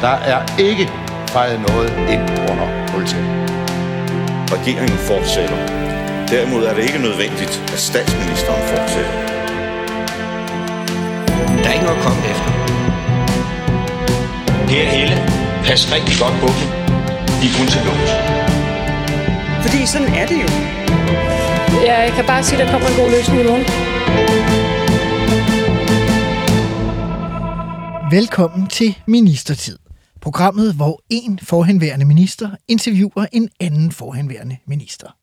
Der er ikke fejret noget ind under politiet. Regeringen fortsætter. Derimod er det ikke nødvendigt, at statsministeren fortsætter. Der er ikke noget at komme efter. Per Helle, pas rigtig godt på dem. De er kun til lås. Fordi sådan er det jo. Ja, jeg kan bare sige, at der kommer en god løsning i morgen. Velkommen til Ministertid. Programmet, hvor en forhenværende minister interviewer en anden forhenværende minister.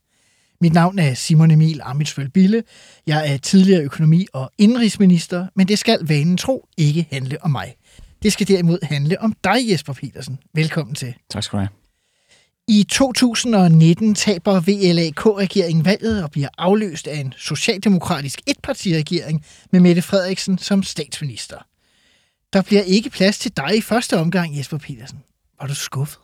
Mit navn er Simon Emil Amitsvøl Bille. Jeg er tidligere økonomi- og indrigsminister, men det skal vanen tro ikke handle om mig. Det skal derimod handle om dig, Jesper Petersen. Velkommen til. Tak skal du have. I 2019 taber VLAK-regeringen valget og bliver afløst af en socialdemokratisk etpartiregering med Mette Frederiksen som statsminister. Der bliver ikke plads til dig i første omgang, Jesper Petersen. Var du skuffet?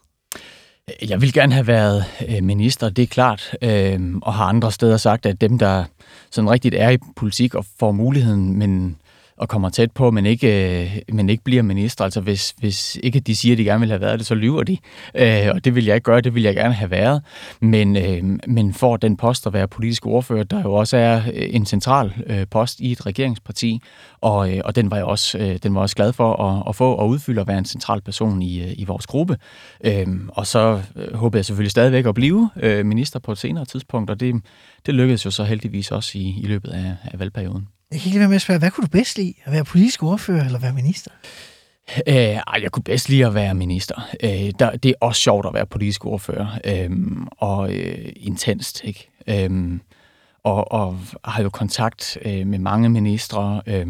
Jeg vil gerne have været øh, minister, det er klart, øh, og har andre steder sagt, at dem, der sådan rigtigt er i politik og får muligheden, men og kommer tæt på, men ikke, øh, men ikke bliver minister. Altså hvis, hvis ikke de siger, at de gerne vil have været det, så lyver de. Øh, og det vil jeg ikke gøre, det vil jeg gerne have været. Men, øh, men for den post at være politisk ordfører, der jo også er øh, en central øh, post i et regeringsparti, og, øh, og den var jeg også, øh, den var også glad for at, at få og udfylde at være en central person i, øh, i vores gruppe. Øh, og så øh, håber jeg selvfølgelig stadigvæk at blive øh, minister på et senere tidspunkt, og det, det lykkedes jo så heldigvis også i, i løbet af, af valgperioden. Jeg kan ikke være med at spørge, hvad kunne du bedst lide? At være politisk ordfører eller være minister? Øh, jeg kunne bedst lide at være minister. Øh, der, det er også sjovt at være politisk ordfører. Øh, og øh, intenst, ikke? Øh, og, og har jo kontakt øh, med mange ministre. Øh,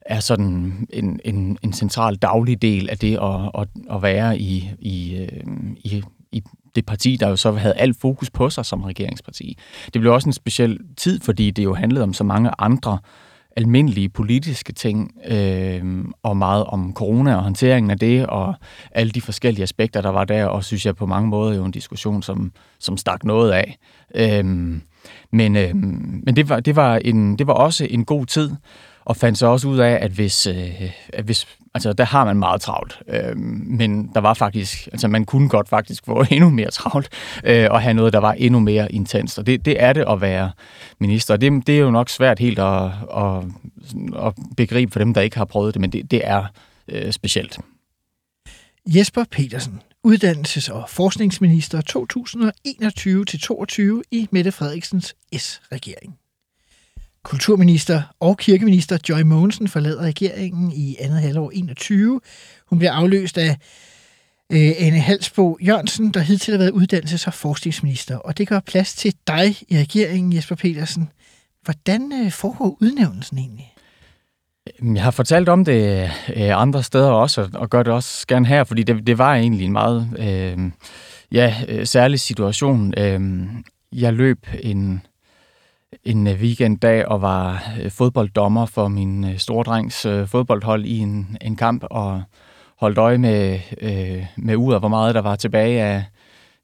er sådan en, en, en central daglig del af det at, at, at være i, i, øh, i, i det parti, der jo så havde alt fokus på sig som regeringsparti. Det blev også en speciel tid, fordi det jo handlede om så mange andre almindelige politiske ting, øh, og meget om corona og håndteringen af det, og alle de forskellige aspekter, der var der, og synes jeg på mange måder jo en diskussion, som, som stak noget af. Øh, men øh, men det, var, det, var en, det var også en god tid, og fandt så også ud af, at hvis, øh, at hvis altså der har man meget travlt, øh, men der var faktisk, altså man kunne godt faktisk få endnu mere travlt, øh, og have noget, der var endnu mere intens, og det, det er det at være minister. Det, det er jo nok svært helt at, at, at begribe for dem, der ikke har prøvet det, men det, det er øh, specielt. Jesper Petersen, uddannelses- og forskningsminister 2021-22 i Mette Frederiksens S-regering. Kulturminister og kirkeminister Joy Mogensen forlader regeringen i andet halvår 21. Hun bliver afløst af øh, Anne Halsbo Jørgensen, der hidtil har været uddannelses- og forskningsminister. Og det gør plads til dig i regeringen, Jesper Petersen. Hvordan øh, foregår udnævnelsen egentlig? Jeg har fortalt om det øh, andre steder også, og gør det også gerne her, fordi det, det var egentlig en meget øh, ja, øh, særlig situation. Øh, jeg løb en en øh, weekenddag og var øh, fodbolddommer for min øh, store drengs fodboldhold i en, en kamp og holdt øje med, øh, med af, hvor meget der var tilbage af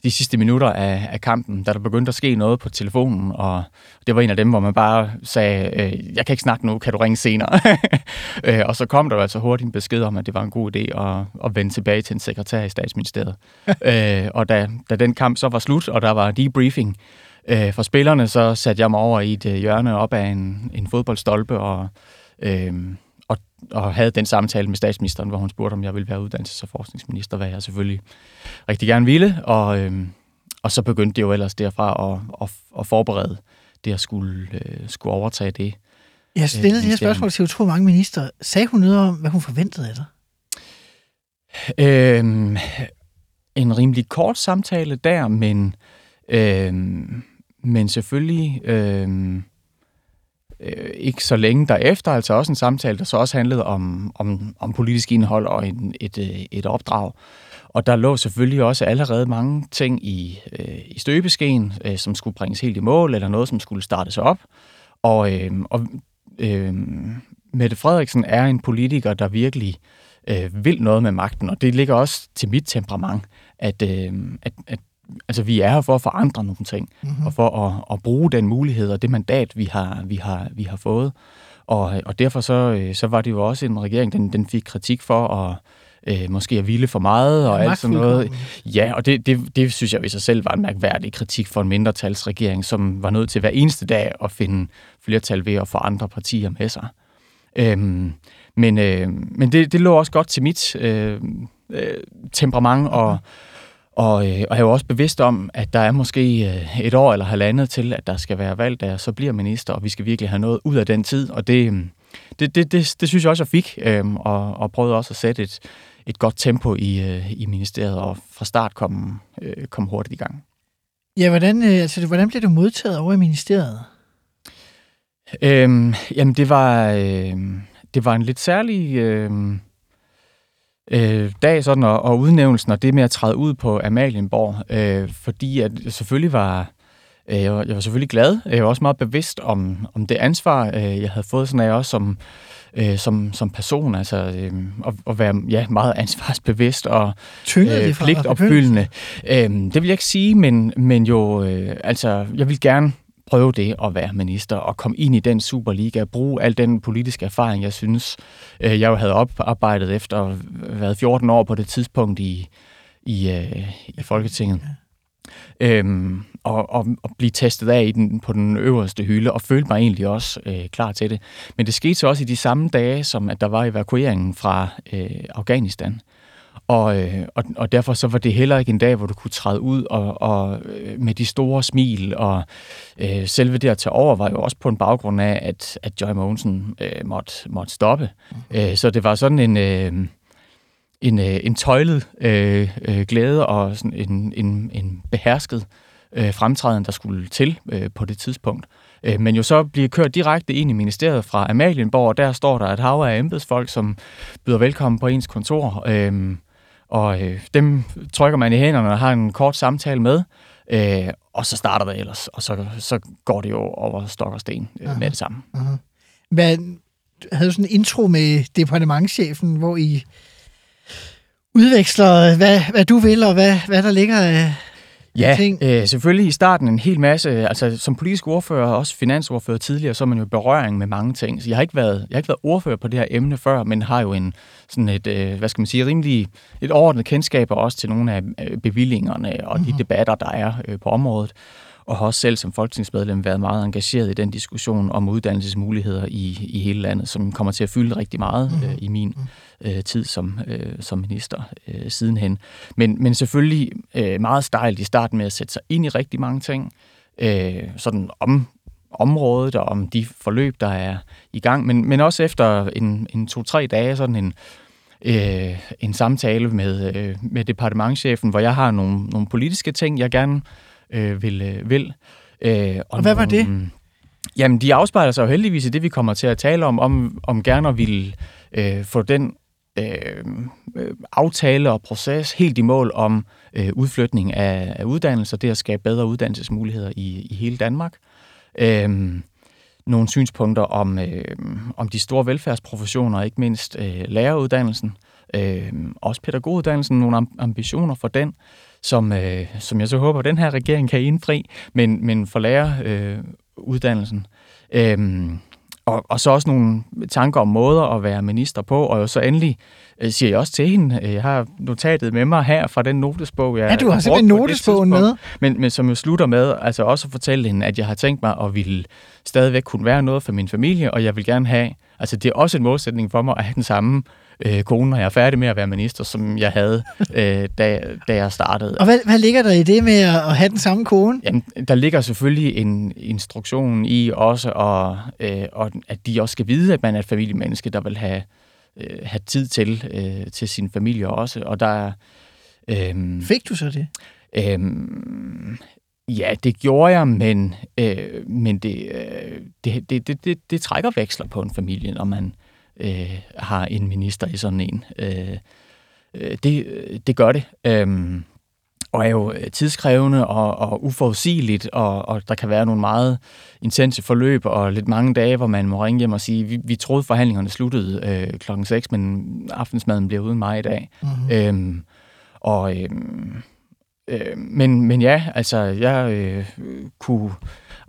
de sidste minutter af, af kampen, da der begyndte at ske noget på telefonen, og det var en af dem, hvor man bare sagde, øh, jeg kan ikke snakke nu, kan du ringe senere? og så kom der altså hurtigt en besked om, at det var en god idé at, at vende tilbage til en sekretær i statsministeriet. øh, og da, da den kamp så var slut, og der var debriefing, Øh, for spillerne så satte jeg mig over i et øh, hjørne op af en, en fodboldstolpe og, øh, og, og havde den samtale med statsministeren, hvor hun spurgte, om jeg ville være uddannelses- og forskningsminister, hvad jeg selvfølgelig rigtig gerne ville. Og, øh, og så begyndte det jo ellers derfra at, at, at forberede det at skulle, øh, skulle overtage det. Jeg stillede øh, det her spørgsmål til utrolig mange minister. Sagde hun noget om, hvad hun forventede af dig? Øh, en rimelig kort samtale der, men øh, men selvfølgelig øh, øh, ikke så længe derefter, altså også en samtale, der så også handlede om, om, om politisk indhold og en, et, øh, et opdrag. Og der lå selvfølgelig også allerede mange ting i, øh, i støbeskeen, øh, som skulle bringes helt i mål, eller noget, som skulle startes op. Og, øh, og øh, Mette Frederiksen er en politiker, der virkelig øh, vil noget med magten, og det ligger også til mit temperament, at, øh, at, at altså vi er her for at forandre nogle ting, mm-hmm. og for at, at bruge den mulighed og det mandat, vi har, vi har, vi har fået. Og, og derfor så, øh, så var det jo også en regering, den, den fik kritik for at øh, måske er vilde for meget og Ja, alt sådan noget. Ja, og det, det, det synes jeg i sig selv var en mærkværdig kritik for en mindretalsregering, som var nødt til hver eneste dag at finde flertal ved at få andre partier med sig. Øhm, men øh, men det, det lå også godt til mit øh, øh, temperament, og, og, øh, og jeg er jo også bevidst om, at der er måske øh, et år eller halvandet til, at der skal være valg, der så bliver minister, og vi skal virkelig have noget ud af den tid, og det, øh, det, det, det, det synes jeg også, jeg fik, øh, og, og prøvede også at sætte et, et godt tempo i, øh, i ministeriet, og fra start kom, øh, kom hurtigt i gang. Ja, hvordan, øh, altså, hvordan blev du modtaget over i ministeriet? Øhm, jamen, det var, øh, det var en lidt særlig øh, øh, dag, sådan, og, og udnævnelsen, og det med at træde ud på Amalienborg, øh, fordi at jeg selvfølgelig var, øh, jeg var, jeg var selvfølgelig glad. Jeg var også meget bevidst om, om det ansvar, øh, jeg havde fået, sådan af også som, øh, som, som person, altså øh, at, at være ja, meget ansvarsbevidst og øh, pligtopfyldende. Øhm, det vil jeg ikke sige, men, men jo, øh, altså, jeg vil gerne prøve det at være minister og komme ind i den Superliga, bruge al den politiske erfaring, jeg synes, øh, jeg jo havde oparbejdet efter at have været 14 år på det tidspunkt i, i, øh, i Folketinget. Øhm, og, og, og blive testet af i den, på den øverste hylde, og følte mig egentlig også øh, klar til det. Men det skete så også i de samme dage, som at der var evakueringen fra øh, Afghanistan. Øh, og, og derfor så var det heller ikke en dag, hvor du kunne træde ud og, og øh, med de store smil, og øh, selve det at tage over var jo også på en baggrund af, at, at Joy Mogensen øh, måtte, måtte stoppe. Øh, så det var sådan en... Øh, en, øh, en tøjlet øh, øh, glæde og sådan en, en, en behersket øh, fremtræden, der skulle til øh, på det tidspunkt. Øh, men jo så bliver kørt direkte ind i ministeriet fra Amalienborg, og der står der et hav af embedsfolk, som byder velkommen på ens kontor. Øh, og øh, dem trykker man i hænderne og har en kort samtale med, øh, og så starter det ellers, og så, så går det jo over stok og sten øh, med det samme. Hvad, havde du sådan en intro med departementchefen, hvor I udveksler, hvad, hvad du vil, og hvad, hvad der ligger af Ja, ting? øh, selvfølgelig i starten en hel masse, altså som politisk ordfører og også finansordfører tidligere, så er man jo i berøring med mange ting. Så jeg har ikke været, jeg har ikke været ordfører på det her emne før, men har jo en sådan et, øh, hvad skal man sige, rimelig et overordnet kendskab også til nogle af øh, bevillingerne og de debatter, der er øh, på området. Og har også selv som folketingsmedlem været meget engageret i den diskussion om uddannelsesmuligheder i, i hele landet, som kommer til at fylde rigtig meget øh, i min øh, tid som, øh, som minister øh, sidenhen. Men, men selvfølgelig øh, meget stejlt i starten med at sætte sig ind i rigtig mange ting, øh, sådan om området og om de forløb, der er i gang, men, men også efter en, en to-tre dage, sådan en, øh, en samtale med, øh, med departementchefen, hvor jeg har nogle, nogle politiske ting, jeg gerne øh, vil. Øh, vil. Øh, og, Og hvad var det? nogle- Jamen, de afspejler sig jo heldigvis i det, vi kommer til at tale om, om, om gerne at ville øh, få den øh, øh, aftale og proces helt i mål om øh, udflytning af, af uddannelser, det at skabe bedre uddannelsesmuligheder i, i hele Danmark. Øh, nogle synspunkter om, øh, om de store velfærdsprofessioner, ikke mindst øh, læreruddannelsen, øh, også pædagoguddannelsen, nogle am- ambitioner for den, som, øh, som jeg så håber, den her regering kan indfri, men, men for læreruddannelsen. Øh, uddannelsen. øhm, og, og så også nogle tanker om måder at være minister på, og så endelig øh, siger jeg også til hende, øh, jeg har notatet med mig her fra den notesbog, jeg Ja, du har brugt simpelthen notesbogen med. Men, men som jo slutter med, altså også at fortælle hende, at jeg har tænkt mig at ville stadigvæk kunne være noget for min familie, og jeg vil gerne have, altså det er også en målsætning for mig at have den samme øh, kone, når jeg er færdig med at være minister, som jeg havde, øh, da, da jeg startede. Og hvad, hvad ligger der i det med at, at have den samme kone? Jamen, der ligger selvfølgelig en instruktion i også, og, øh, og at de også skal vide, at man er et familiemenneske, der vil have, øh, have tid til, øh, til sin familie også. Og der er... Øh, Fik du så det? Øhm, ja, det gjorde jeg, men, øh, men det, øh, det, det, det, det, det trækker veksler på en familie, når man øh, har en minister i sådan en. Øh, øh, det, det gør det. Øhm, og er jo tidskrævende og, og uforudsigeligt, og, og der kan være nogle meget intense forløb og lidt mange dage, hvor man må ringe hjem og sige, vi, vi troede forhandlingerne sluttede øh, klokken 6, men aftensmaden bliver uden mig i dag. Mm-hmm. Øhm, og øhm, øh, men, men ja, altså jeg øh, kunne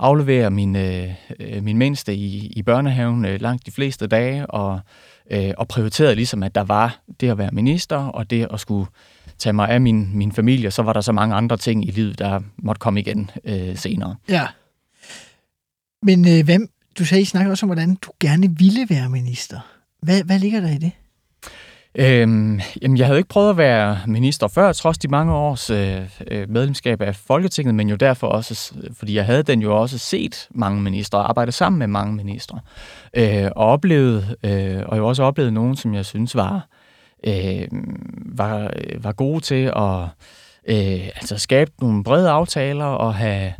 afleverer min, øh, øh, min mindste i, i børnehaven øh, langt de fleste dage, og øh, og prioriterede ligesom, at der var det at være minister, og det at skulle tage mig af min, min familie, så var der så mange andre ting i livet, der måtte komme igen øh, senere. Ja. Men øh, hvem, du sagde, I snakker også om, hvordan du gerne ville være minister. Hvad, hvad ligger der i det? Øhm, jamen, jeg havde ikke prøvet at være minister før, trods de mange års øh, øh, medlemskab af Folketinget, men jo derfor også, fordi jeg havde den jo også set mange ministre arbejdet sammen med mange ministre. Øh, og oplevet, øh, og jo også oplevet nogen, som jeg synes var, øh, var, øh, var gode til at øh, altså skabe nogle brede aftaler og have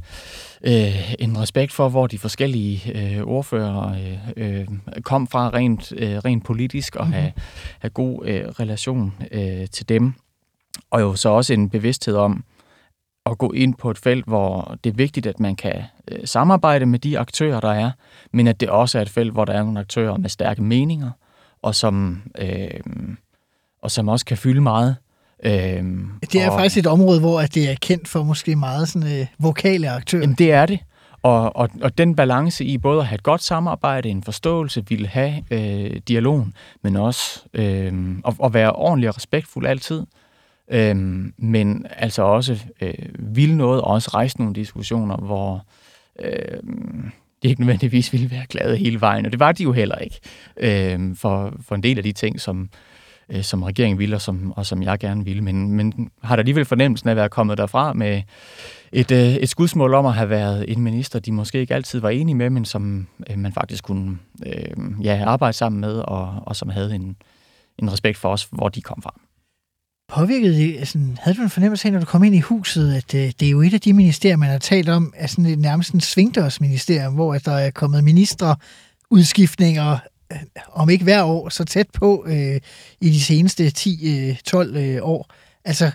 øh, en respekt for, hvor de forskellige øh, ordfører øh, øh, kom fra rent, øh, rent politisk, og mm-hmm. have, have god øh, relation øh, til dem. Og jo så også en bevidsthed om at gå ind på et felt, hvor det er vigtigt, at man kan øh, samarbejde med de aktører, der er, men at det også er et felt, hvor der er nogle aktører med stærke meninger, og som, øh, og som også kan fylde meget. Øhm, det er og, faktisk et område, hvor det er kendt for måske meget sådan, øh, vokale aktører. Jamen, det er det. Og, og, og den balance i både at have et godt samarbejde, en forståelse, ville have øh, dialogen, men også øh, at, at være ordentlig og respektfuld altid. Øh, men altså også øh, ville noget, og også rejse nogle diskussioner, hvor øh, de ikke nødvendigvis ville være glade hele vejen. Og det var de jo heller ikke øh, for, for en del af de ting, som, øh, Øh, som regeringen ville, og som, og som jeg gerne ville. Men, men har der alligevel fornemmelsen af at være kommet derfra med et, øh, et skudsmål om at have været en minister, de måske ikke altid var enige med, men som øh, man faktisk kunne øh, ja, arbejde sammen med, og, og som havde en, en respekt for os, hvor de kom fra. Påvirkede det, altså, havde du en fornemmelse af, når du kom ind i huset, at øh, det er jo et af de ministerier, man har talt om, er sådan et, nærmest en svingdørsministerium, hvor at der er kommet ministre udskiftninger om ikke hver år, så tæt på øh, i de seneste 10-12 øh, øh, år. Altså,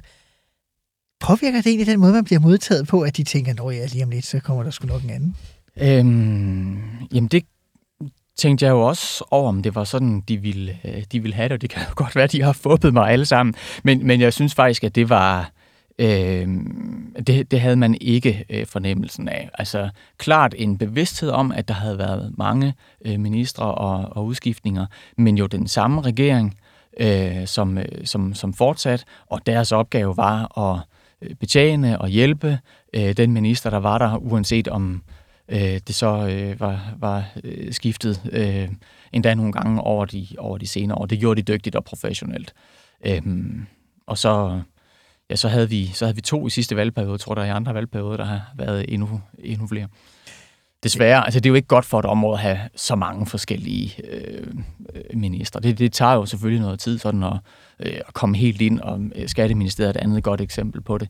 påvirker det egentlig den måde, man bliver modtaget på, at de tænker, at ja, lige om lidt, så kommer der sgu nok en anden? Øhm, jamen, det tænkte jeg jo også over, om det var sådan, de ville, øh, de ville have det, og det kan jo godt være, at de har fubbet mig alle sammen. Men, men jeg synes faktisk, at det var, Øh, det, det havde man ikke øh, fornemmelsen af. Altså klart en bevidsthed om, at der havde været mange øh, ministre og, og udskiftninger, men jo den samme regering, øh, som, øh, som, som fortsat, og deres opgave var at øh, betjene og hjælpe øh, den minister, der var der, uanset om øh, det så øh, var, var øh, skiftet øh, endda nogle gange over de, over de senere år. Det gjorde de dygtigt og professionelt. Øh, og så ja, så havde, vi, så havde vi to i sidste valgperiode. Jeg tror, der er i andre valgperioder, der har været endnu, endnu flere. Desværre, altså det er jo ikke godt for et område at have så mange forskellige øh, minister. Det, det tager jo selvfølgelig noget tid sådan at, øh, at komme helt ind, og øh, Skatteministeriet er et andet godt eksempel på det.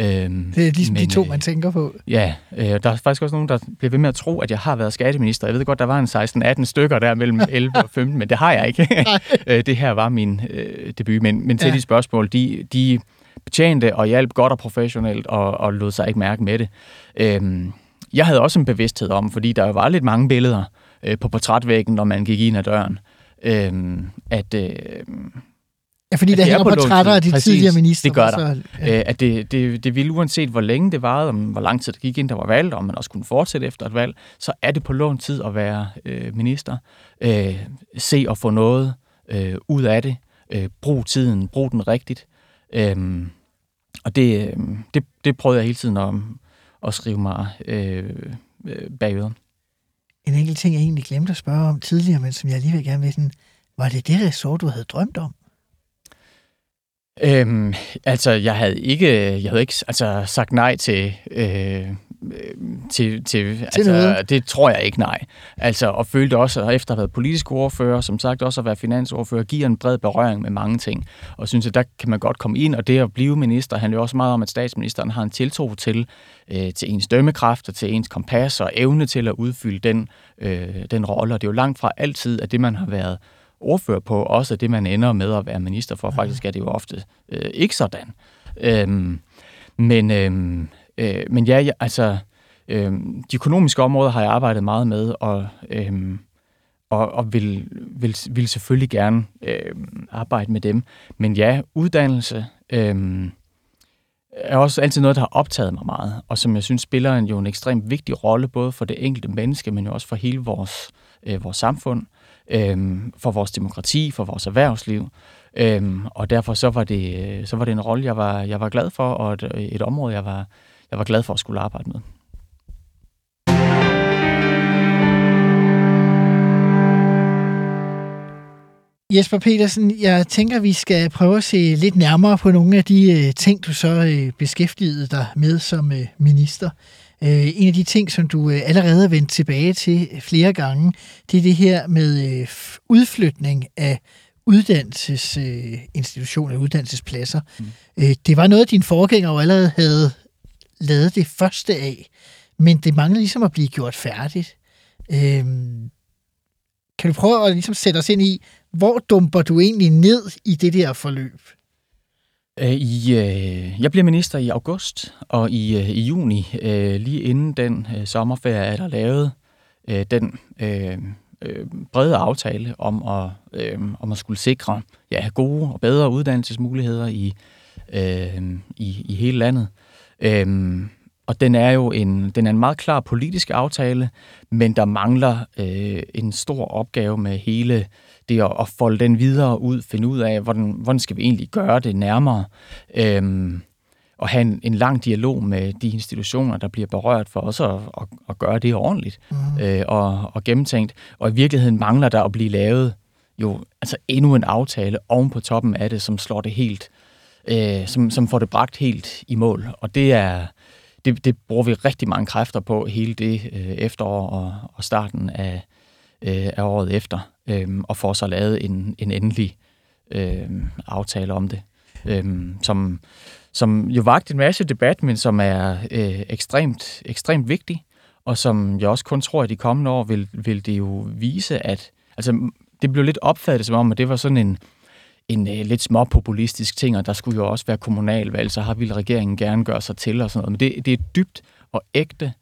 Øhm, det er ligesom men, de to, man tænker på. Ja, øh, der er faktisk også nogen, der bliver ved med at tro, at jeg har været skatteminister. Jeg ved godt, der var en 16-18 stykker der mellem 11 og 15, men det har jeg ikke. Øh, det her var min øh, debut. Men, men til ja. de spørgsmål, de, de betjente og hjalp godt og professionelt og, og lod sig ikke mærke med det. Øhm, jeg havde også en bevidsthed om, fordi der var lidt mange billeder øh, på portrætvæggen, når man gik ind ad døren, øhm, at... Øh, Ja, fordi der hænger portrætter af de Præcis, tidligere minister. det gør der. Så, ja. Øh, at det, det, det ville uanset, hvor længe det varede, om hvor lang tid det gik ind, der var valg, om man også kunne fortsætte efter et valg, så er det på lån tid at være øh, minister. Øh, se og få noget øh, ud af det. Øh, brug tiden, brug den rigtigt. Øhm, og det, øhm, det, det prøvede jeg hele tiden at, at skrive mig øh, øh bagud. En enkelt ting, jeg egentlig glemte at spørge om tidligere, men som jeg alligevel gerne vil sådan, var det det resort, du havde drømt om? Øhm, altså, jeg havde ikke, jeg havde ikke altså, sagt nej til, øh, til, til, til altså, noget. det tror jeg ikke, nej. Altså, og følte også, efter at have været politisk ordfører, som sagt også at være finansordfører, giver en bred berøring med mange ting. Og synes, at der kan man godt komme ind, og det at blive minister handler jo også meget om, at statsministeren har en tiltro til, øh, til ens dømmekraft og til ens kompas og evne til at udfylde den, øh, den rolle. Og det er jo langt fra altid, at det, man har været ordfører på, også det, man ender med at være minister for. Faktisk er det jo ofte øh, ikke sådan. Øhm, men, øhm, øh, men ja, jeg, altså, øh, de økonomiske områder har jeg arbejdet meget med, og, øh, og, og vil, vil, vil selvfølgelig gerne øh, arbejde med dem. Men ja, uddannelse øh, er også altid noget, der har optaget mig meget, og som jeg synes spiller en, jo en ekstremt vigtig rolle, både for det enkelte menneske, men jo også for hele vores, øh, vores samfund. øh, for vores demokrati, for vores erhvervsliv. Øhm, og derfor så var det, øh, så var det en rolle, jeg var, jeg var glad for, og et, et område, jeg var, jeg var glad for at skulle arbejde med. Jesper Petersen, jeg tænker, vi skal prøve at se lidt nærmere på nogle af de øh, ting, du så øh, beskæftigede dig med som øh, minister. En af de ting, som du allerede har vendt tilbage til flere gange, det er det her med udflytning af uddannelsesinstitutioner, uddannelsespladser. Mm. Det var noget, din forgænger jo allerede havde lavet det første af, men det mangler ligesom at blive gjort færdigt. Øhm, kan du prøve at ligesom sætte os ind i, hvor dumper du egentlig ned i det der forløb? Øh, I, øh, jeg bliver minister i august, og i, øh, i juni, øh, lige inden den øh, sommerferie, er der lavet øh, den øh, øh, brede aftale om at, øh, om at skulle sikre ja, gode og bedre uddannelsesmuligheder i, øh, i, i hele landet. Øh, og den er jo en, den er en meget klar politisk aftale, men der mangler øh, en stor opgave med hele det at, at folde den videre ud, finde ud af, hvordan, hvordan skal vi egentlig gøre det nærmere, øhm, og have en, en lang dialog med de institutioner, der bliver berørt, for også at, at, at gøre det ordentligt mm. øh, og, og gennemtænkt. Og i virkeligheden mangler der at blive lavet jo altså endnu en aftale oven på toppen af det, som slår det helt, øh, som, som får det bragt helt i mål. Og det er det, det bruger vi rigtig mange kræfter på hele det øh, efterår og, og starten af, øh, af året efter, øh, og får så lavet en, en endelig øh, aftale om det, øh, som, som jo vagt en masse debat, men som er øh, ekstremt, ekstremt vigtig, og som jeg også kun tror, at de kommende år vil, vil det jo vise, at altså, det blev lidt opfattet som om, at det var sådan en, en øh, lidt småpopulistisk ting, og der skulle jo også være kommunalvalg, så har ville regeringen gerne gøre sig til og sådan noget. Men det, det er dybt og ægte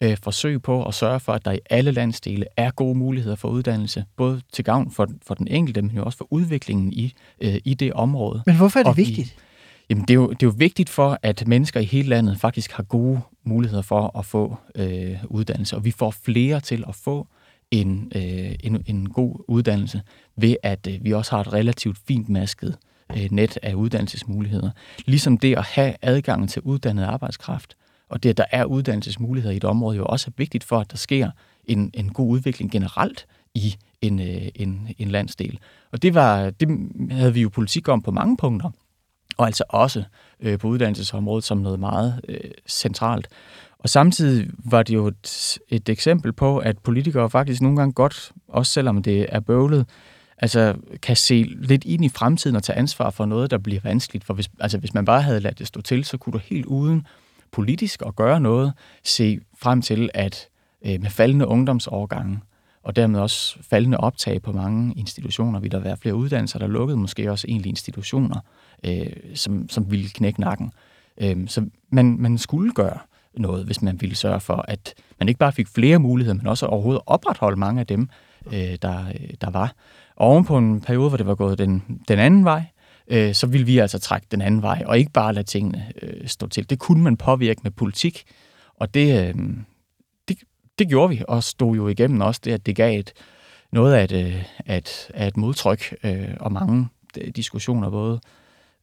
øh, forsøg på at sørge for, at der i alle landsdele er gode muligheder for uddannelse, både til gavn for, for den enkelte, men jo også for udviklingen i, øh, i det område. Men hvorfor er det Og vigtigt? I, jamen, det er, jo, det er jo vigtigt for, at mennesker i hele landet faktisk har gode muligheder for at få øh, uddannelse, og vi får flere til at få en, øh, en, en god uddannelse, ved at øh, vi også har et relativt fint masket øh, net af uddannelsesmuligheder. Ligesom det at have adgang til uddannet arbejdskraft, og det, at der er uddannelsesmuligheder i et område, jo også er vigtigt for, at der sker en, en god udvikling generelt i en, øh, en, en landsdel. Og det, var, det havde vi jo politik om på mange punkter, og altså også øh, på uddannelsesområdet som noget meget øh, centralt. Og samtidig var det jo et, et eksempel på, at politikere faktisk nogle gange godt, også selvom det er bøvlet, altså kan se lidt ind i fremtiden og tage ansvar for noget, der bliver vanskeligt. For hvis, altså hvis man bare havde ladt det stå til, så kunne du helt uden politisk at gøre noget, se frem til, at øh, med faldende ungdomsårgange, og dermed også faldende optag på mange institutioner, vil der være flere uddannelser, der lukkede, måske også egentlig institutioner, øh, som, som ville knække nakken. Øh, så man, man skulle gøre noget, hvis man ville sørge for, at man ikke bare fik flere muligheder, men også overhovedet opretholde mange af dem, øh, der, der var. Og oven på en periode, hvor det var gået den, den anden vej, øh, så ville vi altså trække den anden vej, og ikke bare lade tingene øh, stå til. Det kunne man påvirke med politik, og det, øh, det, det gjorde vi, og stod jo igennem også det, at det gav et, noget af et, øh, at, et, af et modtryk øh, og mange diskussioner, både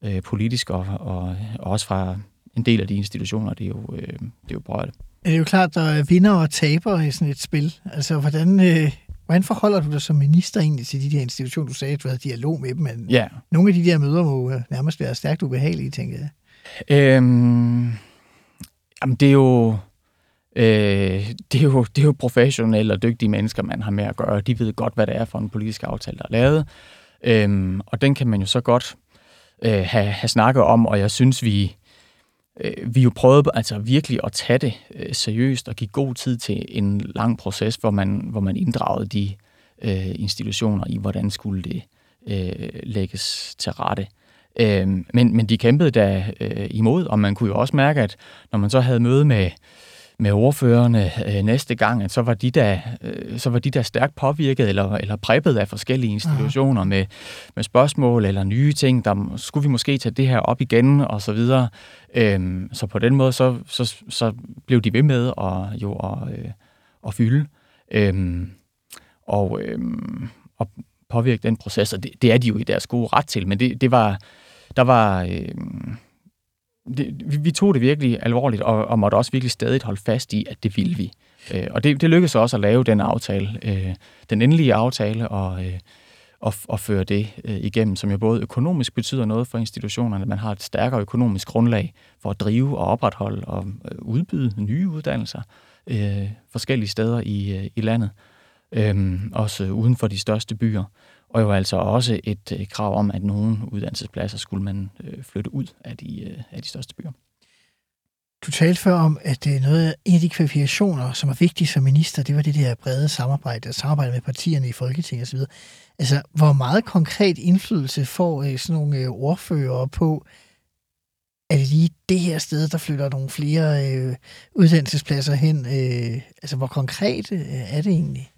øh, politisk og, og, og også fra en del af de institutioner, det er jo, øh, det er jo berørt. Det er jo klart, der er vinder og taber i sådan et spil. Altså, hvordan, øh, hvordan forholder du dig som minister egentlig til de der institutioner? Du sagde, at du havde dialog med dem, men Ja. nogle af de der møder må øh, nærmest være stærkt ubehagelige, tænker jeg. Øhm, jamen, det er jo... Øh, det, er jo, det er jo professionelle og dygtige mennesker, man har med at gøre. De ved godt, hvad det er for en politisk aftale, der er lavet. Øhm, og den kan man jo så godt øh, have, have snakket om, og jeg synes, vi, øh, vi jo prøvede altså virkelig at tage det øh, seriøst og give god tid til en lang proces, hvor man, hvor man inddragede de øh, institutioner i, hvordan skulle det øh, lægges til rette. Øh, men, men de kæmpede da øh, imod, og man kunne jo også mærke, at når man så havde møde med, med ordførerne øh, næste gang, at så var de der, øh, så var de der stærkt påvirket eller, eller præppet af forskellige institutioner med, med spørgsmål eller nye ting, der skulle vi måske tage det her op igen og så videre. Øhm, så på den måde, så, så, så blev de ved med at, jo, at, øh, at fylde. Øhm, og, øhm, at påvirke den proces, og det, det er de jo i deres gode ret til, men det, det var, der var, øh, det, vi, vi tog det virkelig alvorligt, og, og måtte også virkelig stadig holde fast i, at det ville vi. Øh, og det, det lykkedes også at lave den aftale, øh, den endelige aftale, og, øh, og, og føre det øh, igennem, som jo både økonomisk betyder noget for institutionerne, at man har et stærkere økonomisk grundlag for at drive og opretholde og øh, udbyde nye uddannelser øh, forskellige steder i, øh, i landet, øh, også uden for de største byer. Og jo altså også et øh, krav om, at nogle uddannelsespladser skulle man øh, flytte ud af de, øh, af de største byer. Du talte før om, at det er noget, en af de kvalifikationer, som er vigtige som minister, det var det der brede samarbejde, samarbejde med partierne i Folketinget osv. Altså, hvor meget konkret indflydelse får øh, sådan nogle øh, ordfører på, er det lige det her sted, der flytter nogle flere øh, uddannelsespladser hen? Øh, altså, hvor konkret øh, er det egentlig?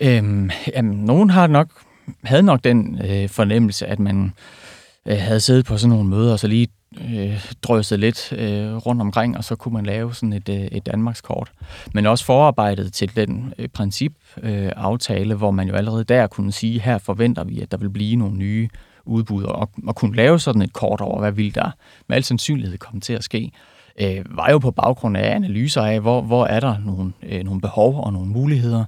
Øhm, jamen, nogen har nok, havde nok den øh, fornemmelse, at man øh, havde siddet på sådan nogle møder, og så lige øh, drøset lidt øh, rundt omkring, og så kunne man lave sådan et, øh, et Danmarkskort. Men også forarbejdet til den øh, principaftale, øh, hvor man jo allerede der kunne sige, her forventer vi, at der vil blive nogle nye udbud, og, og kunne lave sådan et kort over, hvad vil der med al sandsynlighed komme til at ske, øh, var jo på baggrund af analyser af, hvor, hvor er der nogle, øh, nogle behov og nogle muligheder,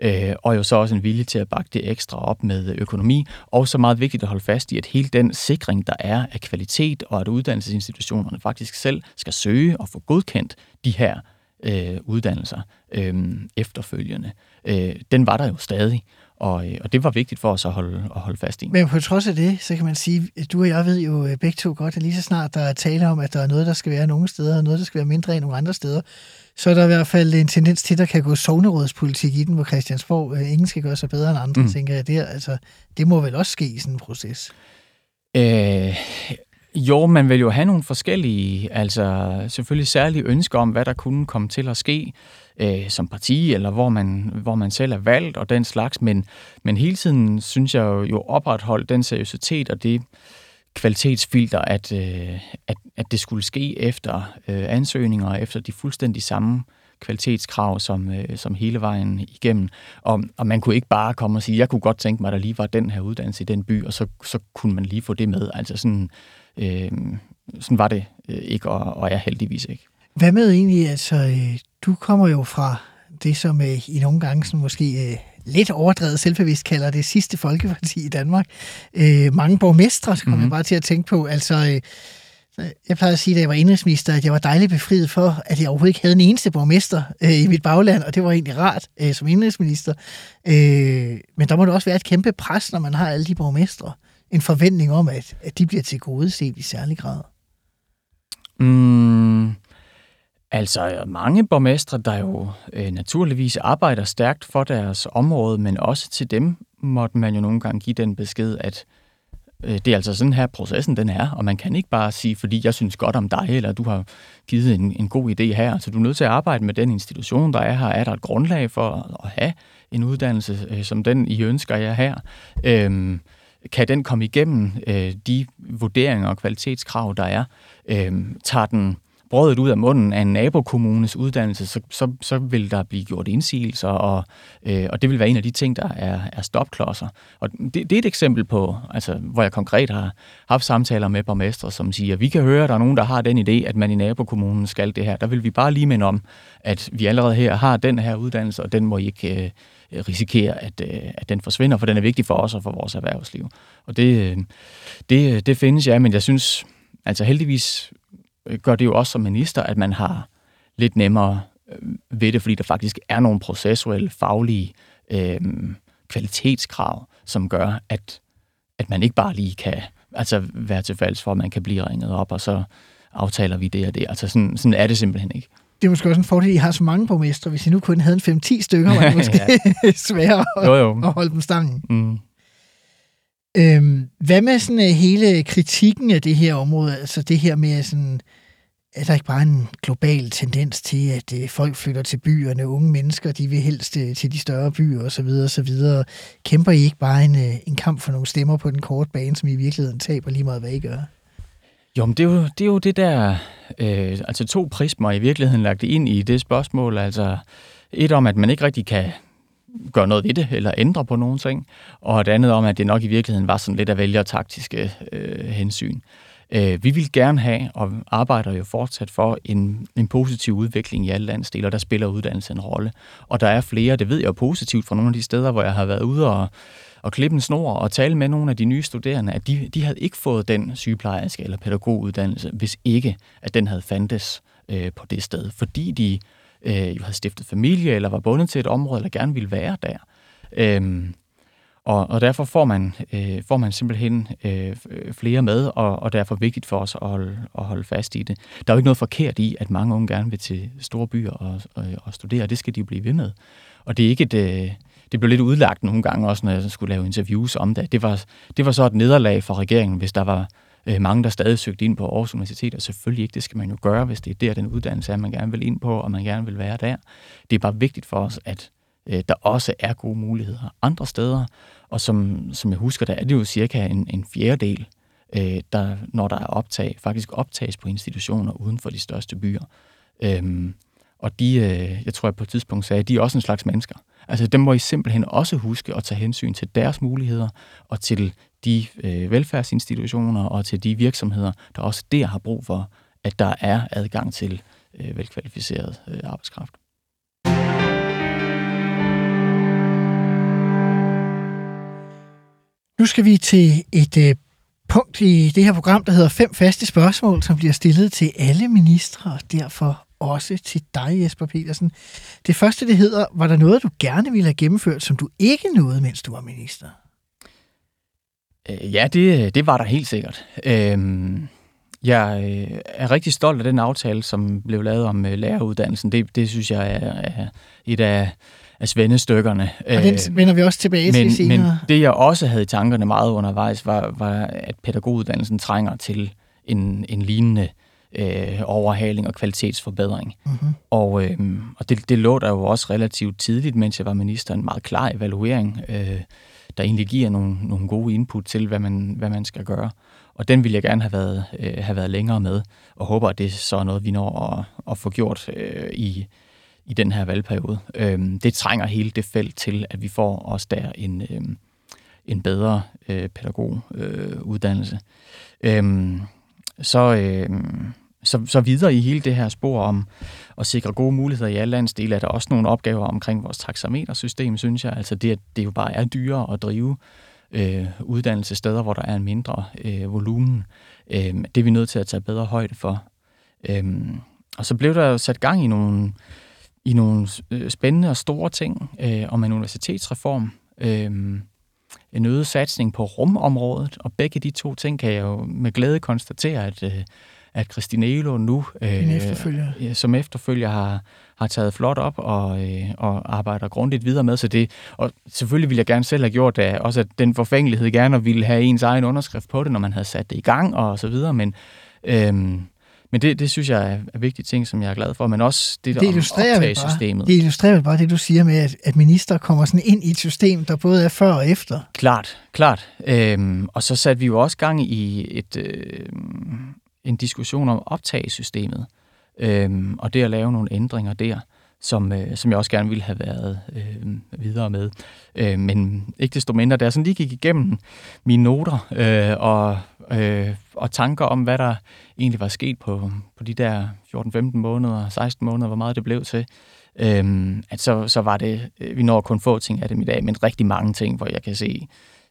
øh, og jo så også en vilje til at bakke det ekstra op med økonomi, og så meget vigtigt at holde fast i, at hele den sikring, der er af kvalitet, og at uddannelsesinstitutionerne faktisk selv skal søge og få godkendt de her øh, uddannelser øh, efterfølgende, øh, den var der jo stadig. Og, øh, og det var vigtigt for os at holde, at holde fast i. Men på trods af det, så kan man sige, at du og jeg ved jo øh, begge to godt, at lige så snart der er tale om, at der er noget, der skal være nogle steder, og noget, der skal være mindre i nogle andre steder, så er der i hvert fald en tendens til, at der kan gå sovnerådspolitik i den, hvor Christiansborg øh, ingen skal gøre sig bedre end andre, mm. tænker jeg. Det, altså, det må vel også ske i sådan en proces? Øh, jo, man vil jo have nogle forskellige, altså selvfølgelig særlige ønsker om, hvad der kunne komme til at ske øh, som parti, eller hvor man, hvor man selv er valgt og den slags, men, men hele tiden synes jeg jo, opretholdt den seriøsitet og det kvalitetsfilter, at, øh, at, at det skulle ske efter øh, ansøgninger, efter de fuldstændig samme kvalitetskrav som, øh, som hele vejen igennem. Og, og man kunne ikke bare komme og sige, jeg kunne godt tænke mig, at der lige var den her uddannelse i den by, og så, så kunne man lige få det med. Altså sådan, øh, sådan var det øh, ikke, og, og er heldigvis ikke. Hvad med egentlig, altså, øh, du kommer jo fra det, som øh, i nogle gange sådan måske øh, lidt overdrevet selvbevidst kalder det sidste folkeparti i Danmark. Øh, mange borgmestre, så kommer mm-hmm. jeg bare til at tænke på. Altså, øh, jeg plejer at sige, da jeg var indrigsminister, at jeg var dejligt befriet for, at jeg overhovedet ikke havde en eneste borgmester øh, i mit bagland, og det var egentlig rart øh, som indrigsminister. Øh, men der må det også være et kæmpe pres, når man har alle de borgmestre. En forventning om, at, at de bliver til gode set i særlig grad. Mm, Altså mange borgmestre, der jo øh, naturligvis arbejder stærkt for deres område, men også til dem måtte man jo nogle gange give den besked, at øh, det er altså sådan her processen den er, og man kan ikke bare sige, fordi jeg synes godt om dig, eller du har givet en, en god idé her. Så altså, du er nødt til at arbejde med den institution, der er her. Er der et grundlag for at have en uddannelse, øh, som den I ønsker jer her? Øh, kan den komme igennem øh, de vurderinger og kvalitetskrav, der er? Øh, tager den brødet ud af munden af en nabokommunes uddannelse, så, så, så vil der blive gjort indsigelser, og, øh, og det vil være en af de ting, der er, er stopklodser. Og det, det er et eksempel på, altså, hvor jeg konkret har haft samtaler med borgmestre, som siger, vi kan høre, at der er nogen, der har den idé, at man i nabokommunen skal det her. Der vil vi bare lige minde om, at vi allerede her har den her uddannelse, og den må I ikke øh, Øh, risikere, at, øh, at den forsvinder, for den er vigtig for os og for vores erhvervsliv. Og det, øh, det, det findes, ja, men jeg synes, altså heldigvis gør det jo også som minister, at man har lidt nemmere ved det, fordi der faktisk er nogle processuelle, faglige øh, kvalitetskrav, som gør, at, at man ikke bare lige kan altså være tilfælds for, at man kan blive ringet op, og så aftaler vi det og det. Altså sådan, sådan er det simpelthen ikke. Det er måske også en fordel, at I har så mange borgmestre. Hvis I nu kun havde en 5-10 stykker, var det måske ja. sværere jo, jo. at holde dem sammen. Mm. Øhm, hvad med sådan uh, hele kritikken af det her område? Altså det her med sådan, er der ikke bare en global tendens til, at uh, folk flytter til byerne, unge mennesker, de vil helst uh, til de større byer osv. videre. Kæmper I ikke bare en, en kamp for nogle stemmer på den korte bane, som I i virkeligheden taber lige meget, hvad I gør? Jo, men det er jo det, er jo det der, øh, altså to prismer i virkeligheden lagt ind i det spørgsmål. Altså et om, at man ikke rigtig kan gøre noget ved det, eller ændre på nogle ting. Og et andet om, at det nok i virkeligheden var sådan lidt af vælgertaktiske øh, hensyn. Øh, vi vil gerne have, og arbejder jo fortsat for, en, en positiv udvikling i alle landsdele, og der spiller uddannelse en rolle. Og der er flere, det ved jeg jo positivt fra nogle af de steder, hvor jeg har været ude og, og klippe en snor og tale med nogle af de nye studerende, at de, de havde ikke fået den sygeplejerske eller pædagoguddannelse, hvis ikke, at den havde fandtes øh, på det sted, fordi de øh, jo havde stiftet familie, eller var bundet til et område, eller gerne ville være der. Øhm, og, og derfor får man, øh, får man simpelthen øh, øh flere med, og, og derfor vigtigt for os at holde, at holde fast i det. Der er jo ikke noget forkert i, at mange unge gerne vil til store byer og, og, og studere, det skal de jo blive ved med. Og det er ikke et... Øh, det blev lidt udlagt nogle gange også, når jeg skulle lave interviews om det. Det var, det var så et nederlag for regeringen, hvis der var øh, mange, der stadig søgte ind på Aarhus Universitet, og selvfølgelig ikke, det skal man jo gøre, hvis det er der, den uddannelse er, man gerne vil ind på, og man gerne vil være der. Det er bare vigtigt for os, at øh, der også er gode muligheder andre steder, og som, som jeg husker, der er det jo cirka en, en fjerdedel, øh, der, når der er optag, faktisk optages på institutioner uden for de største byer. Øhm, og de, øh, jeg tror jeg på et tidspunkt sagde, de er også en slags mennesker. Altså dem må I simpelthen også huske at tage hensyn til deres muligheder og til de øh, velfærdsinstitutioner og til de virksomheder, der også der har brug for, at der er adgang til øh, velkvalificeret øh, arbejdskraft. Nu skal vi til et øh, punkt i det her program, der hedder fem faste spørgsmål, som bliver stillet til alle ministre, og derfor også til dig, Jesper Petersen. Det første, det hedder, var der noget, du gerne ville have gennemført, som du ikke nåede, mens du var minister? Øh, ja, det, det var der helt sikkert. Øhm, jeg øh, er rigtig stolt af den aftale, som blev lavet om øh, læreruddannelsen. Det, det synes jeg er, er et af, af svendestykkerne. Og den vender vi også tilbage men, til senere. Men det, jeg også havde i tankerne meget undervejs, var, var at pædagoguddannelsen trænger til en, en lignende øh, overhaling og kvalitetsforbedring. Mm-hmm. Og, øh, og det, det lå der jo også relativt tidligt, mens jeg var minister, en meget klar evaluering, øh, der egentlig giver nogle, nogle gode input til, hvad man, hvad man skal gøre. Og den vil jeg gerne have været, øh, have været længere med, og håber, at det så er noget, vi når at, at få gjort øh, i, i den her valgperiode. Øh, det trænger hele det felt til, at vi får os der en, øh, en bedre øh, pædagoguddannelse. Øh, så, øh, så, så videre i hele det her spor om at sikre gode muligheder i alle landsdele, er der også nogle opgaver omkring vores taxametersystem, synes jeg. Altså det, at det jo bare er dyrere at drive øh, uddannelsessteder, hvor der er en mindre øh, volumen. Øh, det er vi nødt til at tage bedre højde for. Øh, og så blev der jo sat gang i nogle, i nogle øh, spændende og store ting øh, om en universitetsreform. Øh, en øget satsning på rumområdet, og begge de to ting kan jeg jo med glæde konstatere, at, øh, at Christine Elo nu øh, efterfølger. som efterfølger har, har taget flot op og, øh, og arbejder grundigt videre med. Så det, og selvfølgelig ville jeg gerne selv have gjort det, også at den forfængelighed gerne ville have ens egen underskrift på det, når man havde sat det i gang og så videre, men øh, men det, det synes jeg er vigtige ting, som jeg er glad for, men også det, der det illustrerer systemet. Det illustrerer bare det, du siger med, at, at minister kommer sådan ind i et system, der både er før og efter. Klart, klart. Øhm, og så satte vi jo også gang i et, øh, en diskussion om optagesystemet, øhm, og det at lave nogle ændringer der, som, øh, som jeg også gerne ville have været øh, videre med. Øh, men ikke desto mindre, da jeg sådan lige gik igennem mine noter øh, og, øh, og tanker om, hvad der egentlig var sket på, på de der 14-15 måneder, 16 måneder, hvor meget det blev til, øh, at så, så var det, øh, vi når kun få ting af dem i dag, men rigtig mange ting, hvor jeg kan se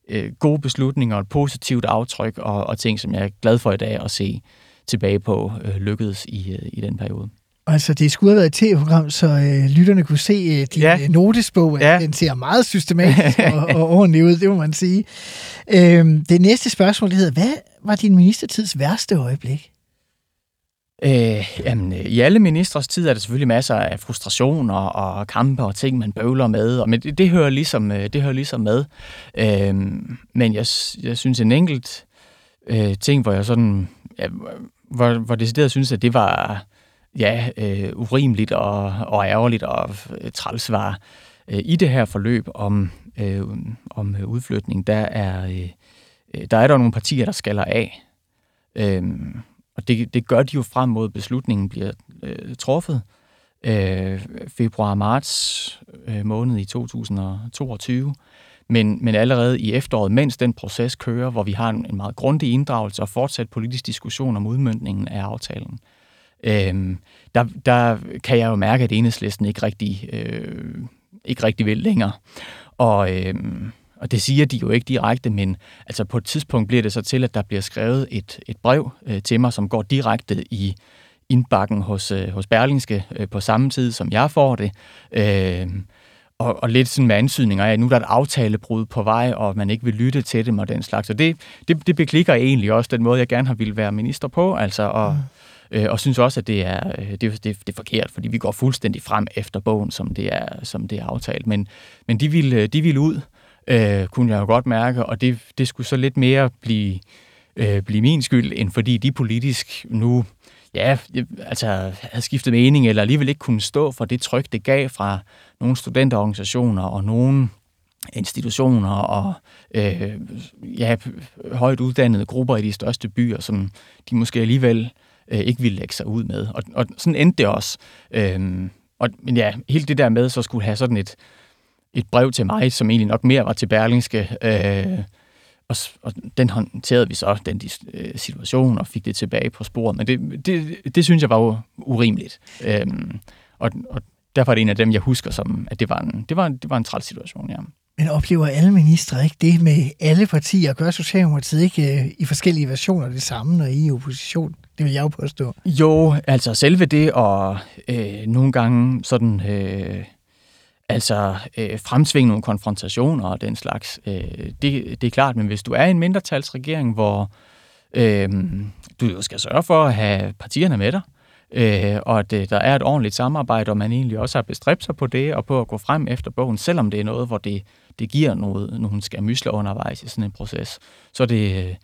øh, gode beslutninger et positivt aftryk, og, og ting, som jeg er glad for i dag at se tilbage på øh, lykkedes i, øh, i den periode. Altså, det skulle have været et tv-program, så øh, lytterne kunne se øh, din ja. Øh, notesbog. Ja. Den ser meget systematisk og, og ordentligt ud, det må man sige. Øhm, det næste spørgsmål, det hedder, hvad var din ministertids værste øjeblik? Øh, jamen, I alle ministres tid er der selvfølgelig masser af frustrationer og kampe og ting, man bøvler med, og men det, det, hører, ligesom, øh, det hører ligesom med. Øh, men jeg, jeg synes en enkelt øh, ting, hvor jeg sådan, ja, hvor, hvor decideret synes, at det var ja, øh, urimeligt og, og ærgerligt og øh, træls var øh, i det her forløb om, øh, om øh, udflytning, der er, øh, øh der er der nogle partier, der skaller af. Øh, og det, det gør de jo frem mod beslutningen bliver øh, truffet. øh, februar-marts øh, måned i 2022. Men, men allerede i efteråret, mens den proces kører, hvor vi har en, en meget grundig inddragelse og fortsat politisk diskussion om udmyndningen af aftalen, øh, Øhm, der, der kan jeg jo mærke, at enhedslisten ikke rigtig, øh, ikke rigtig vil længere. Og, øh, og det siger de jo ikke direkte, men altså på et tidspunkt bliver det så til, at der bliver skrevet et, et brev øh, til mig, som går direkte i indbakken hos, øh, hos Berlingske øh, på samme tid, som jeg får det. Øh, og, og lidt sådan med ansøgninger af, at nu er der et aftalebrud på vej, og man ikke vil lytte til dem og den slags. Og det, det, det beklikker egentlig også den måde, jeg gerne har ville være minister på, altså, og, mm øh, og synes også, at det er, øh, det, det, det er forkert, fordi vi går fuldstændig frem efter bogen, som det er, som det er aftalt. Men, men de, ville, øh, de ville ud, øh, kunne jeg jo godt mærke, og det, det skulle så lidt mere blive, øh, blive min skyld, end fordi de politisk nu ja, altså havde skiftet mening, eller alligevel ikke kunne stå for det tryk, det gav fra nogle studenterorganisationer og nogle institutioner og øh, ja, højt uddannede grupper i de største byer, som de måske alligevel øh, ikke ville lægge sig ud med. Og, og sådan endte det også. Øhm, og, men ja, helt det der med, så skulle have sådan et, et brev til mig, som egentlig nok mere var til Berlingske, øh, og, og den håndterede vi så, den øh, situation, og fik det tilbage på sporet. Men det, det, det synes jeg var jo urimeligt. Øhm, og, og derfor er det en af dem, jeg husker som, at det var en, det var, det var en træls situation, ja. Men oplever alle ministre ikke det med alle partier? Gør Socialdemokratiet ikke øh, i forskellige versioner det samme, når I er i opposition? Det vil jeg jo påstå. Jo, altså selve det, og øh, nogle gange sådan... Øh, altså øh, fremsvinge nogle konfrontationer og den slags. Øh, det, det er klart, men hvis du er en mindretalsregering, hvor øh, du jo skal sørge for at have partierne med dig, øh, og at øh, der er et ordentligt samarbejde, og man egentlig også har bestræbt sig på det, og på at gå frem efter bogen, selvom det er noget, hvor det, det giver noget, nogle mysle undervejs i sådan en proces, så, det, øh,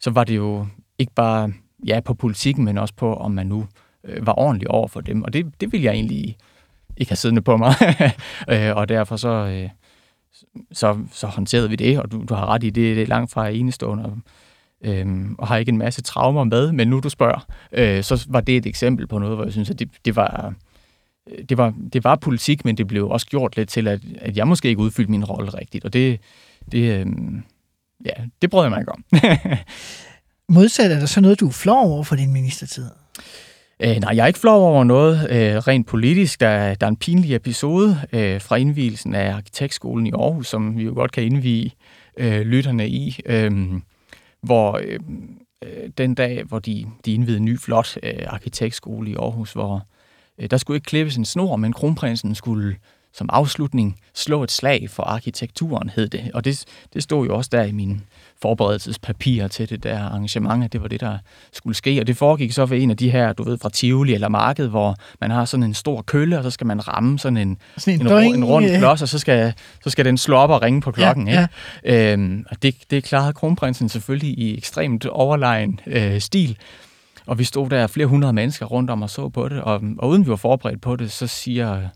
så var det jo ikke bare ja, på politikken, men også på, om man nu øh, var ordentlig over for dem. Og det, det vil jeg egentlig ikke have siddende på mig. øh, og derfor så, øh, så, så håndterede vi det, og du, du har ret i det, det er langt fra enestående, og, og har ikke en masse traumer med, men nu du spørger, øh, så var det et eksempel på noget, hvor jeg synes, at det, det var... Øh, det var, det var politik, men det blev også gjort lidt til, at, at jeg måske ikke udfyldte min rolle rigtigt, og det, det, øhm, ja, det brød jeg mig ikke om. Modsat er der så noget, du er flov over for din ministertid? Øh, nej, jeg er ikke flov over noget øh, rent politisk. Der, der er en pinlig episode øh, fra indvielsen af Arkitektskolen i Aarhus, som vi jo godt kan indvige øh, lytterne i, øh, hvor øh, øh den dag, hvor de, de indvidede en ny flot øh, arkitektskole i Aarhus, hvor øh, der skulle ikke klippes en snor, men kronprinsen skulle som afslutning slå et slag for arkitekturen, hed det. Og det, det stod jo også der i min forberedelsespapirer til det der arrangement, at det var det, der skulle ske. Og det foregik så ved en af de her, du ved, fra Tivoli eller Marked, hvor man har sådan en stor kølle, og så skal man ramme sådan en, sådan en, en, en, en rund klods, og så skal, så skal den slå op og ringe på klokken. Ja, ja. Øhm, og det, det klarede kronprinsen selvfølgelig i ekstremt overlegen øh, stil. Og vi stod der flere hundrede mennesker rundt om og så på det, og, og uden vi var forberedt på det, så siger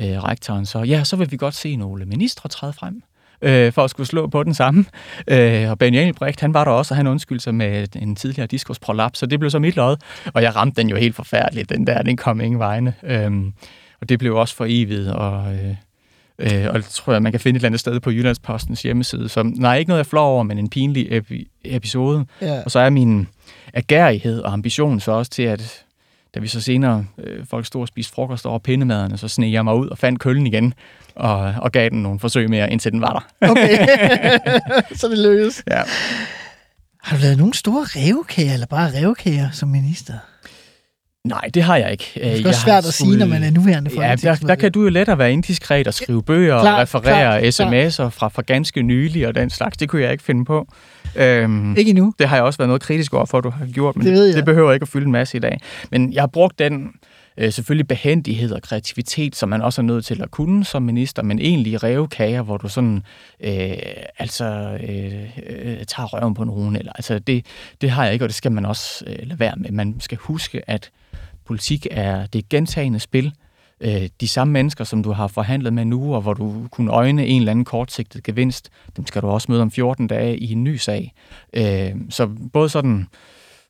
øh, rektoren så, ja, så vil vi godt se nogle ministre træde frem øh, for at skulle slå på den samme. Øh, og Benjamin Brecht, han var der også, og han undskyldte sig med en tidligere diskusprolaps, så det blev så mit lod, og jeg ramte den jo helt forfærdeligt, den der, den kom ingen vegne. Øh, og det blev også for evigt, og... Øh, Øh, og det tror jeg, man kan finde et eller andet sted på Jyllandspostens hjemmeside. Så nej, ikke noget jeg flår over, men en pinlig epi- episode. Ja. Og så er min agerighed og ambition så også til, at da vi så senere, øh, folk stod og spiste frokost over pindemaderne, så sneg jeg mig ud og fandt køllen igen, og, og gav den nogle forsøg mere, indtil den var der. Okay, så det lykkedes. Ja. Har du lavet nogle store revkager, eller bare revkager som minister? Nej, det har jeg ikke. Det er jeg svært at sige, når man er nuværende Ja, der, der kan du jo lettere være indiskret og skrive bøger klar, og referere klar, sms'er fra, fra ganske nylig og den slags. Det kunne jeg ikke finde på. Øhm, ikke endnu. Det har jeg også været noget kritisk over for, at du har gjort, men det, ved jeg. det behøver ikke at fylde en masse i dag. Men jeg har brugt den øh, selvfølgelig behendighed og kreativitet, som man også er nødt til at kunne som minister, men egentlig revkager, hvor du sådan øh, altså øh, øh, tager røven på nogen. Eller, altså det, det har jeg ikke, og det skal man også øh, lade være med. Man skal huske, at politik er det gentagende spil. Øh, de samme mennesker, som du har forhandlet med nu, og hvor du kunne øjne en eller anden kortsigtet gevinst, dem skal du også møde om 14 dage i en ny sag. Øh, så både sådan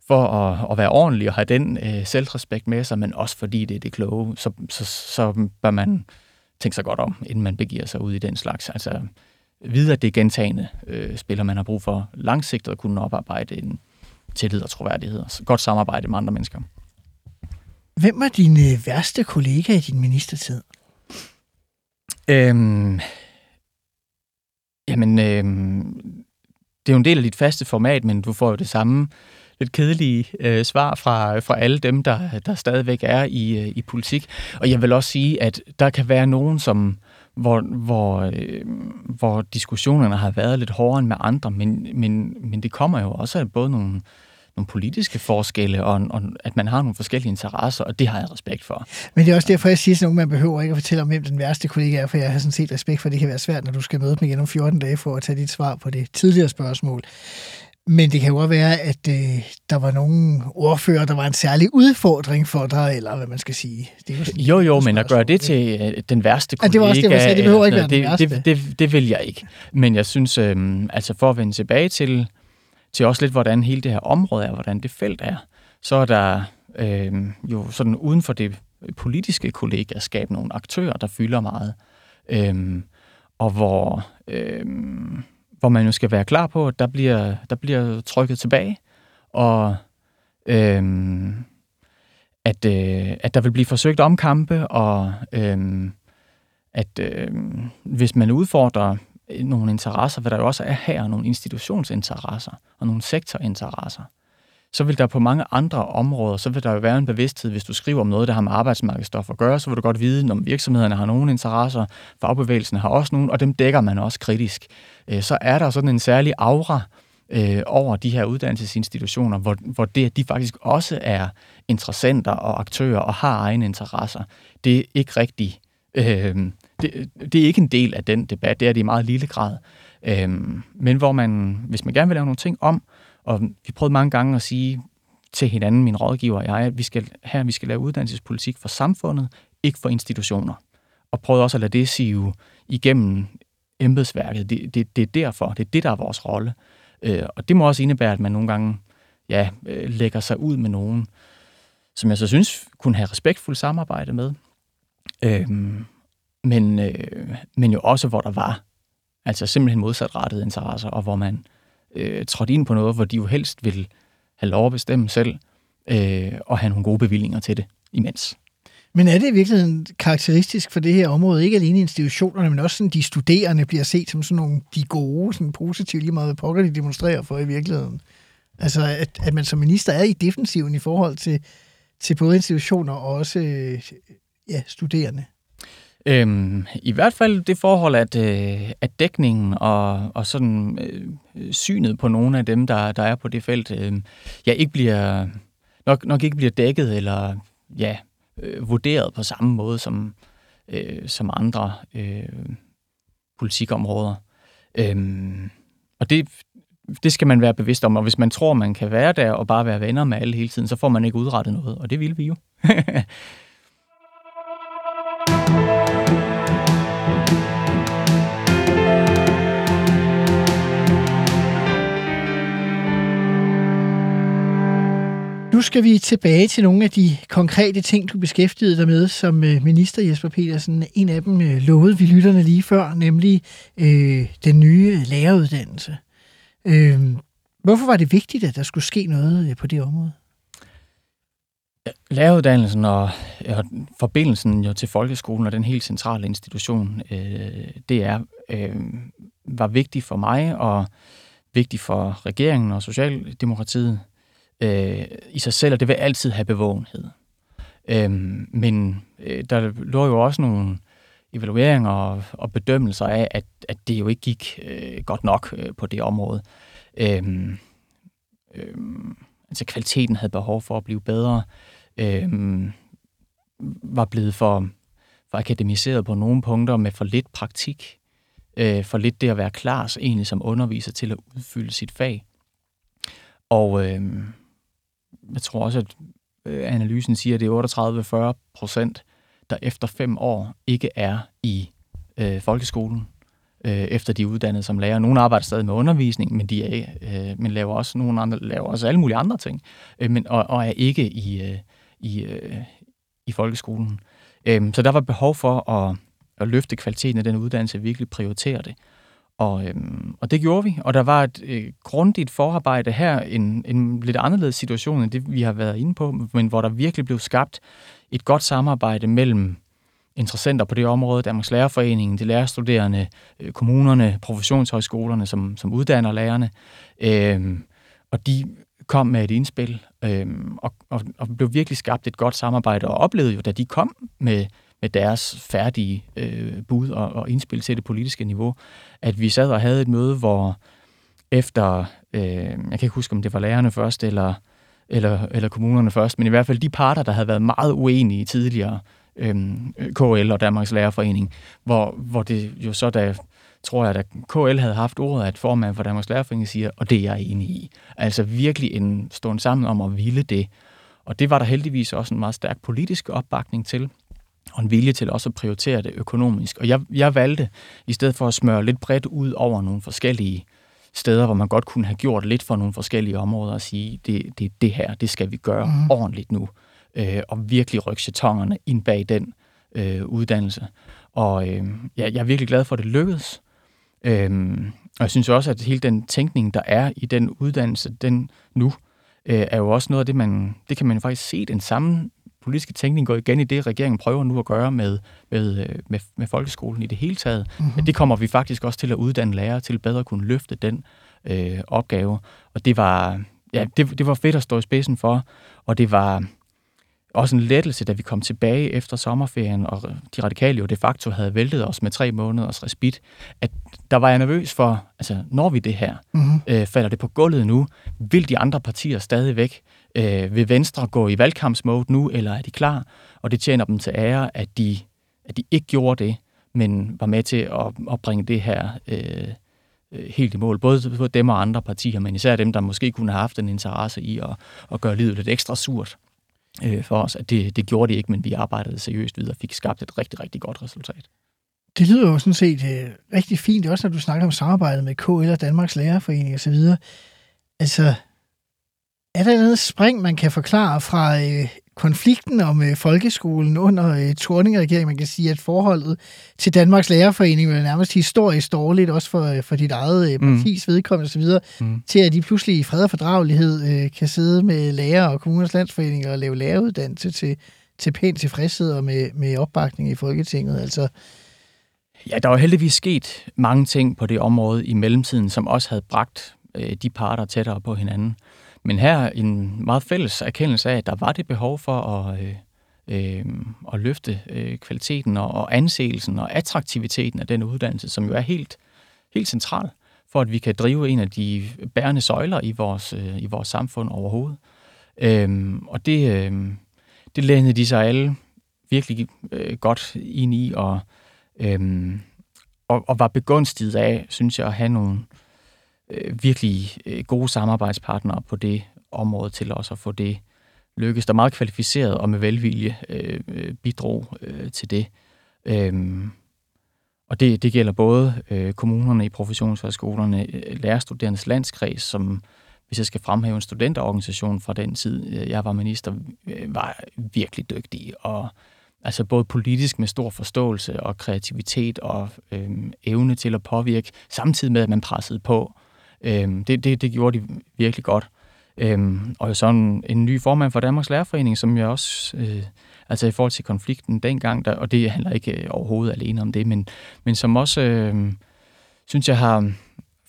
for at, at være ordentlig og have den øh, selvrespekt med sig, men også fordi det er det kloge, så, så, så bør man tænke sig godt om, inden man begiver sig ud i den slags. Altså vide, at det er gentagende øh, spiller, man har brug for langsigtet at kunne oparbejde en tillid og troværdighed. og godt samarbejde med andre mennesker. Hvem var din øh, værste kollega i din ministertid? Øhm, jamen, øhm, det er jo en del af dit faste format, men du får jo det samme lidt kedelige øh, svar fra, fra alle dem, der, der stadigvæk er i, øh, i politik. Og jeg vil også sige, at der kan være nogen, som hvor, hvor, øh, hvor diskussionerne har været lidt hårdere end med andre, men, men, men det kommer jo også af både nogle, nogle politiske forskelle, og, og at man har nogle forskellige interesser, og det har jeg respekt for. Men det er også derfor, jeg siger sådan man behøver ikke at fortælle om, hvem den værste kollega er, for jeg har sådan set respekt for, at det kan være svært, når du skal møde dem igen om 14 dage for at tage dit svar på det tidligere spørgsmål. Men det kan jo også være, at øh, der var nogle ordfører, der var en særlig udfordring for dig, eller hvad man skal sige. Det er jo, sådan, jo, jo, men at gøre det til øh, den værste kollega... Ja, det var også det, jeg sagde. Det behøver ikke være den værste. Det, det, det vil jeg ikke. Men jeg synes, øh, altså for at vende tilbage til, til også lidt, hvordan hele det her område er, hvordan det felt er, så er der øh, jo sådan uden for det politiske kollegaskab nogle aktører, der fylder meget. Øh, og hvor... Øh, hvor man jo skal være klar på, at der bliver, der bliver trykket tilbage, og øh, at, øh, at der vil blive forsøgt omkampe, og øh, at øh, hvis man udfordrer nogle interesser, hvad der jo også er her, nogle institutionsinteresser og nogle sektorinteresser, så vil der på mange andre områder, så vil der jo være en bevidsthed, hvis du skriver om noget, der har med arbejdsmarkedsstof at gøre, så vil du godt vide, om virksomhederne har nogle interesser, fagbevægelsen har også nogle, og dem dækker man også kritisk. Øh, så er der sådan en særlig aura øh, over de her uddannelsesinstitutioner, hvor, hvor det, at de faktisk også er interessenter og aktører og har egne interesser, det er ikke rigtigt. Øh, det, det er ikke en del af den debat, det er det i meget lille grad. Øhm, men hvor man, hvis man gerne vil lave nogle ting om, og vi prøvede mange gange at sige til hinanden, min rådgiver og jeg, at vi skal, her vi skal lave uddannelsespolitik for samfundet, ikke for institutioner. Og prøvede også at lade det sive igennem embedsværket. Det, det, det er derfor, det er det, der er vores rolle. Øh, og det må også indebære, at man nogle gange ja, øh, lægger sig ud med nogen, som jeg så synes kunne have respektfuldt samarbejde med. Øh, men, øh, men jo også, hvor der var altså simpelthen modsatrettede interesser, og hvor man øh, trådte ind på noget, hvor de jo helst vil have lov at bestemme selv, øh, og have nogle gode bevillinger til det imens. Men er det i virkeligheden karakteristisk for det her område, ikke alene institutionerne, men også sådan, de studerende bliver set som sådan nogle de gode, sådan positive, lige meget hvad pokker de demonstrerer for i virkeligheden? Altså, at, at man som minister er i defensiven i forhold til, til både institutioner og også øh, ja, studerende? Øhm, I hvert fald det forhold, at, øh, at dækningen og, og sådan øh, synet på nogle af dem, der, der er på det felt, øh, ja, ikke bliver, nok, nok ikke bliver dækket eller ja, øh, vurderet på samme måde som, øh, som andre øh, politikområder. Øhm, og det, det skal man være bevidst om, og hvis man tror, man kan være der og bare være venner med alle hele tiden, så får man ikke udrettet noget, og det vil vi jo. Nu skal vi tilbage til nogle af de konkrete ting, du beskæftigede dig med som øh, minister Jesper Petersen. En af dem øh, lovede vi lytterne lige før, nemlig øh, den nye læreruddannelse. Øh, hvorfor var det vigtigt, at der skulle ske noget øh, på det område? Læreruddannelsen og, og forbindelsen jo til folkeskolen og den helt centrale institution, øh, det er, øh, var vigtigt for mig og vigtigt for regeringen og Socialdemokratiet øh, i sig selv, og det vil altid have bevågenhed. Øh, men øh, der lå jo også nogle evalueringer og, og bedømmelser af, at, at det jo ikke gik øh, godt nok øh, på det område. Øh, øh, altså kvaliteten havde behov for at blive bedre, øh, var blevet for, for akademiseret på nogle punkter med for lidt praktik, øh, for lidt det at være klar så egentlig som underviser til at udfylde sit fag. Og, øh, jeg tror også, at øh, analysen siger, at det er 38-40 procent, der efter fem år ikke er i øh, folkeskolen. øh, efter de er uddannet som lærer. Nogle arbejder stadig med undervisning, men de er, øh, men laver også nogle andre, laver også alle mulige andre ting, øh, men, og, og er ikke i, øh, i, øh, i folkeskolen. Øh, så der var behov for at, at løfte kvaliteten af den uddannelse, virkelig prioritere det. Og, øhm, og det gjorde vi, og der var et øh, grundigt forarbejde her, en, en lidt anderledes situation end det, vi har været inde på, men hvor der virkelig blev skabt et godt samarbejde mellem interessenter på det område, Danmarks Lærerforening, de lærerstuderende, øh, kommunerne, professionshøjskolerne, som, som uddanner lærerne. Øh, og de kom med et indspil, øh, og, og, og blev virkelig skabt et godt samarbejde, og oplevede jo, da de kom med, med deres færdige øh, bud og, og indspil til det politiske niveau, at vi sad og havde et møde, hvor efter, øh, jeg kan ikke huske, om det var lærerne først, eller, eller, eller kommunerne først, men i hvert fald de parter, der havde været meget uenige tidligere, øh, KL og Danmarks Lærerforening, hvor, hvor det jo så da tror jeg, at KL havde haft ordet, at formand for Danmarks Lærerforening siger, og det er jeg enig i. Altså virkelig en stående sammen om at ville det. Og det var der heldigvis også en meget stærk politisk opbakning til, og en vilje til også at prioritere det økonomisk. Og jeg, jeg valgte, i stedet for at smøre lidt bredt ud over nogle forskellige steder, hvor man godt kunne have gjort lidt for nogle forskellige områder, og sige, det, det, det her, det skal vi gøre mm. ordentligt nu øh, og virkelig rykke chetongerne ind bag den øh, uddannelse. Og øh, ja, jeg er virkelig glad for, at det lykkedes. Øh, og jeg synes også, at hele den tænkning, der er i den uddannelse, den nu, øh, er jo også noget af det, man, det kan man faktisk se, den samme politiske tænkning går igen i det, regeringen prøver nu at gøre med, med, øh, med, med folkeskolen i det hele taget. Mm-hmm. Det kommer vi faktisk også til at uddanne lærere til bedre at kunne løfte den øh, opgave. Og det var, ja, det, det var fedt at stå i spidsen for, og det var, også en lettelse, da vi kom tilbage efter sommerferien, og de radikale jo de facto havde væltet os med tre måneders respit, at der var jeg nervøs for, altså når vi det her, mm-hmm. øh, falder det på gulvet nu, vil de andre partier stadigvæk, øh, vil Venstre gå i valgkampsmode nu, eller er de klar? Og det tjener dem til ære, at de, at de ikke gjorde det, men var med til at, at bringe det her øh, øh, helt i mål. Både for dem og andre partier, men især dem, der måske kunne have haft en interesse i at, at gøre livet lidt ekstra surt øh, for os, at det, det gjorde det ikke, men vi arbejdede seriøst videre og fik skabt et rigtig, rigtig godt resultat. Det lyder jo sådan set øh, rigtig fint, også når du snakker om samarbejdet med KL og Danmarks Lærerforening osv. Altså, er der noget spring, man kan forklare fra øh, konflikten om øh, folkeskolen under øh, Torning-regeringen. Man kan sige, at forholdet til Danmarks Lærerforening er nærmest historisk dårligt, også for, øh, for dit eget øh, mm. partis mm. vedkommende osv., mm. til at de pludselig i fred og fordragelighed øh, kan sidde med lærer og kommuners landsforening og lave læreruddannelse til, til pænt tilfredshed og med, med opbakning i Folketinget. Altså, Ja, der er jo heldigvis sket mange ting på det område i mellemtiden, som også havde bragt øh, de parter tættere på hinanden. Men her en meget fælles erkendelse af, at der var det behov for at, øh, øh, at løfte øh, kvaliteten og, og anseelsen og attraktiviteten af den uddannelse, som jo er helt, helt central for, at vi kan drive en af de bærende søjler i vores, øh, i vores samfund overhovedet. Øh, og det, øh, det lænede de sig alle virkelig øh, godt ind i, og, øh, og, og var begunstiget af, synes jeg, at have nogle, øh, Øh, virkelig øh, gode samarbejdspartnere på det område til også at få det lykkes. Der meget kvalificeret og med velvilje øh, øh, bidrog øh, til det. Øhm, og det, det gælder både øh, kommunerne i professionshøjskolerne, øh, lærerstuderendes landskreds, som hvis jeg skal fremhæve en studenterorganisation fra den tid, jeg var minister, var virkelig dygtig og altså både politisk med stor forståelse og kreativitet og øh, evne til at påvirke, samtidig med at man pressede på Øhm, det, det, det gjorde de virkelig godt. Øhm, og så en, en ny formand for Danmarks Lærerforening, som jeg også, øh, altså i forhold til konflikten dengang, der, og det handler ikke øh, overhovedet alene om det, men, men som også, øh, synes jeg har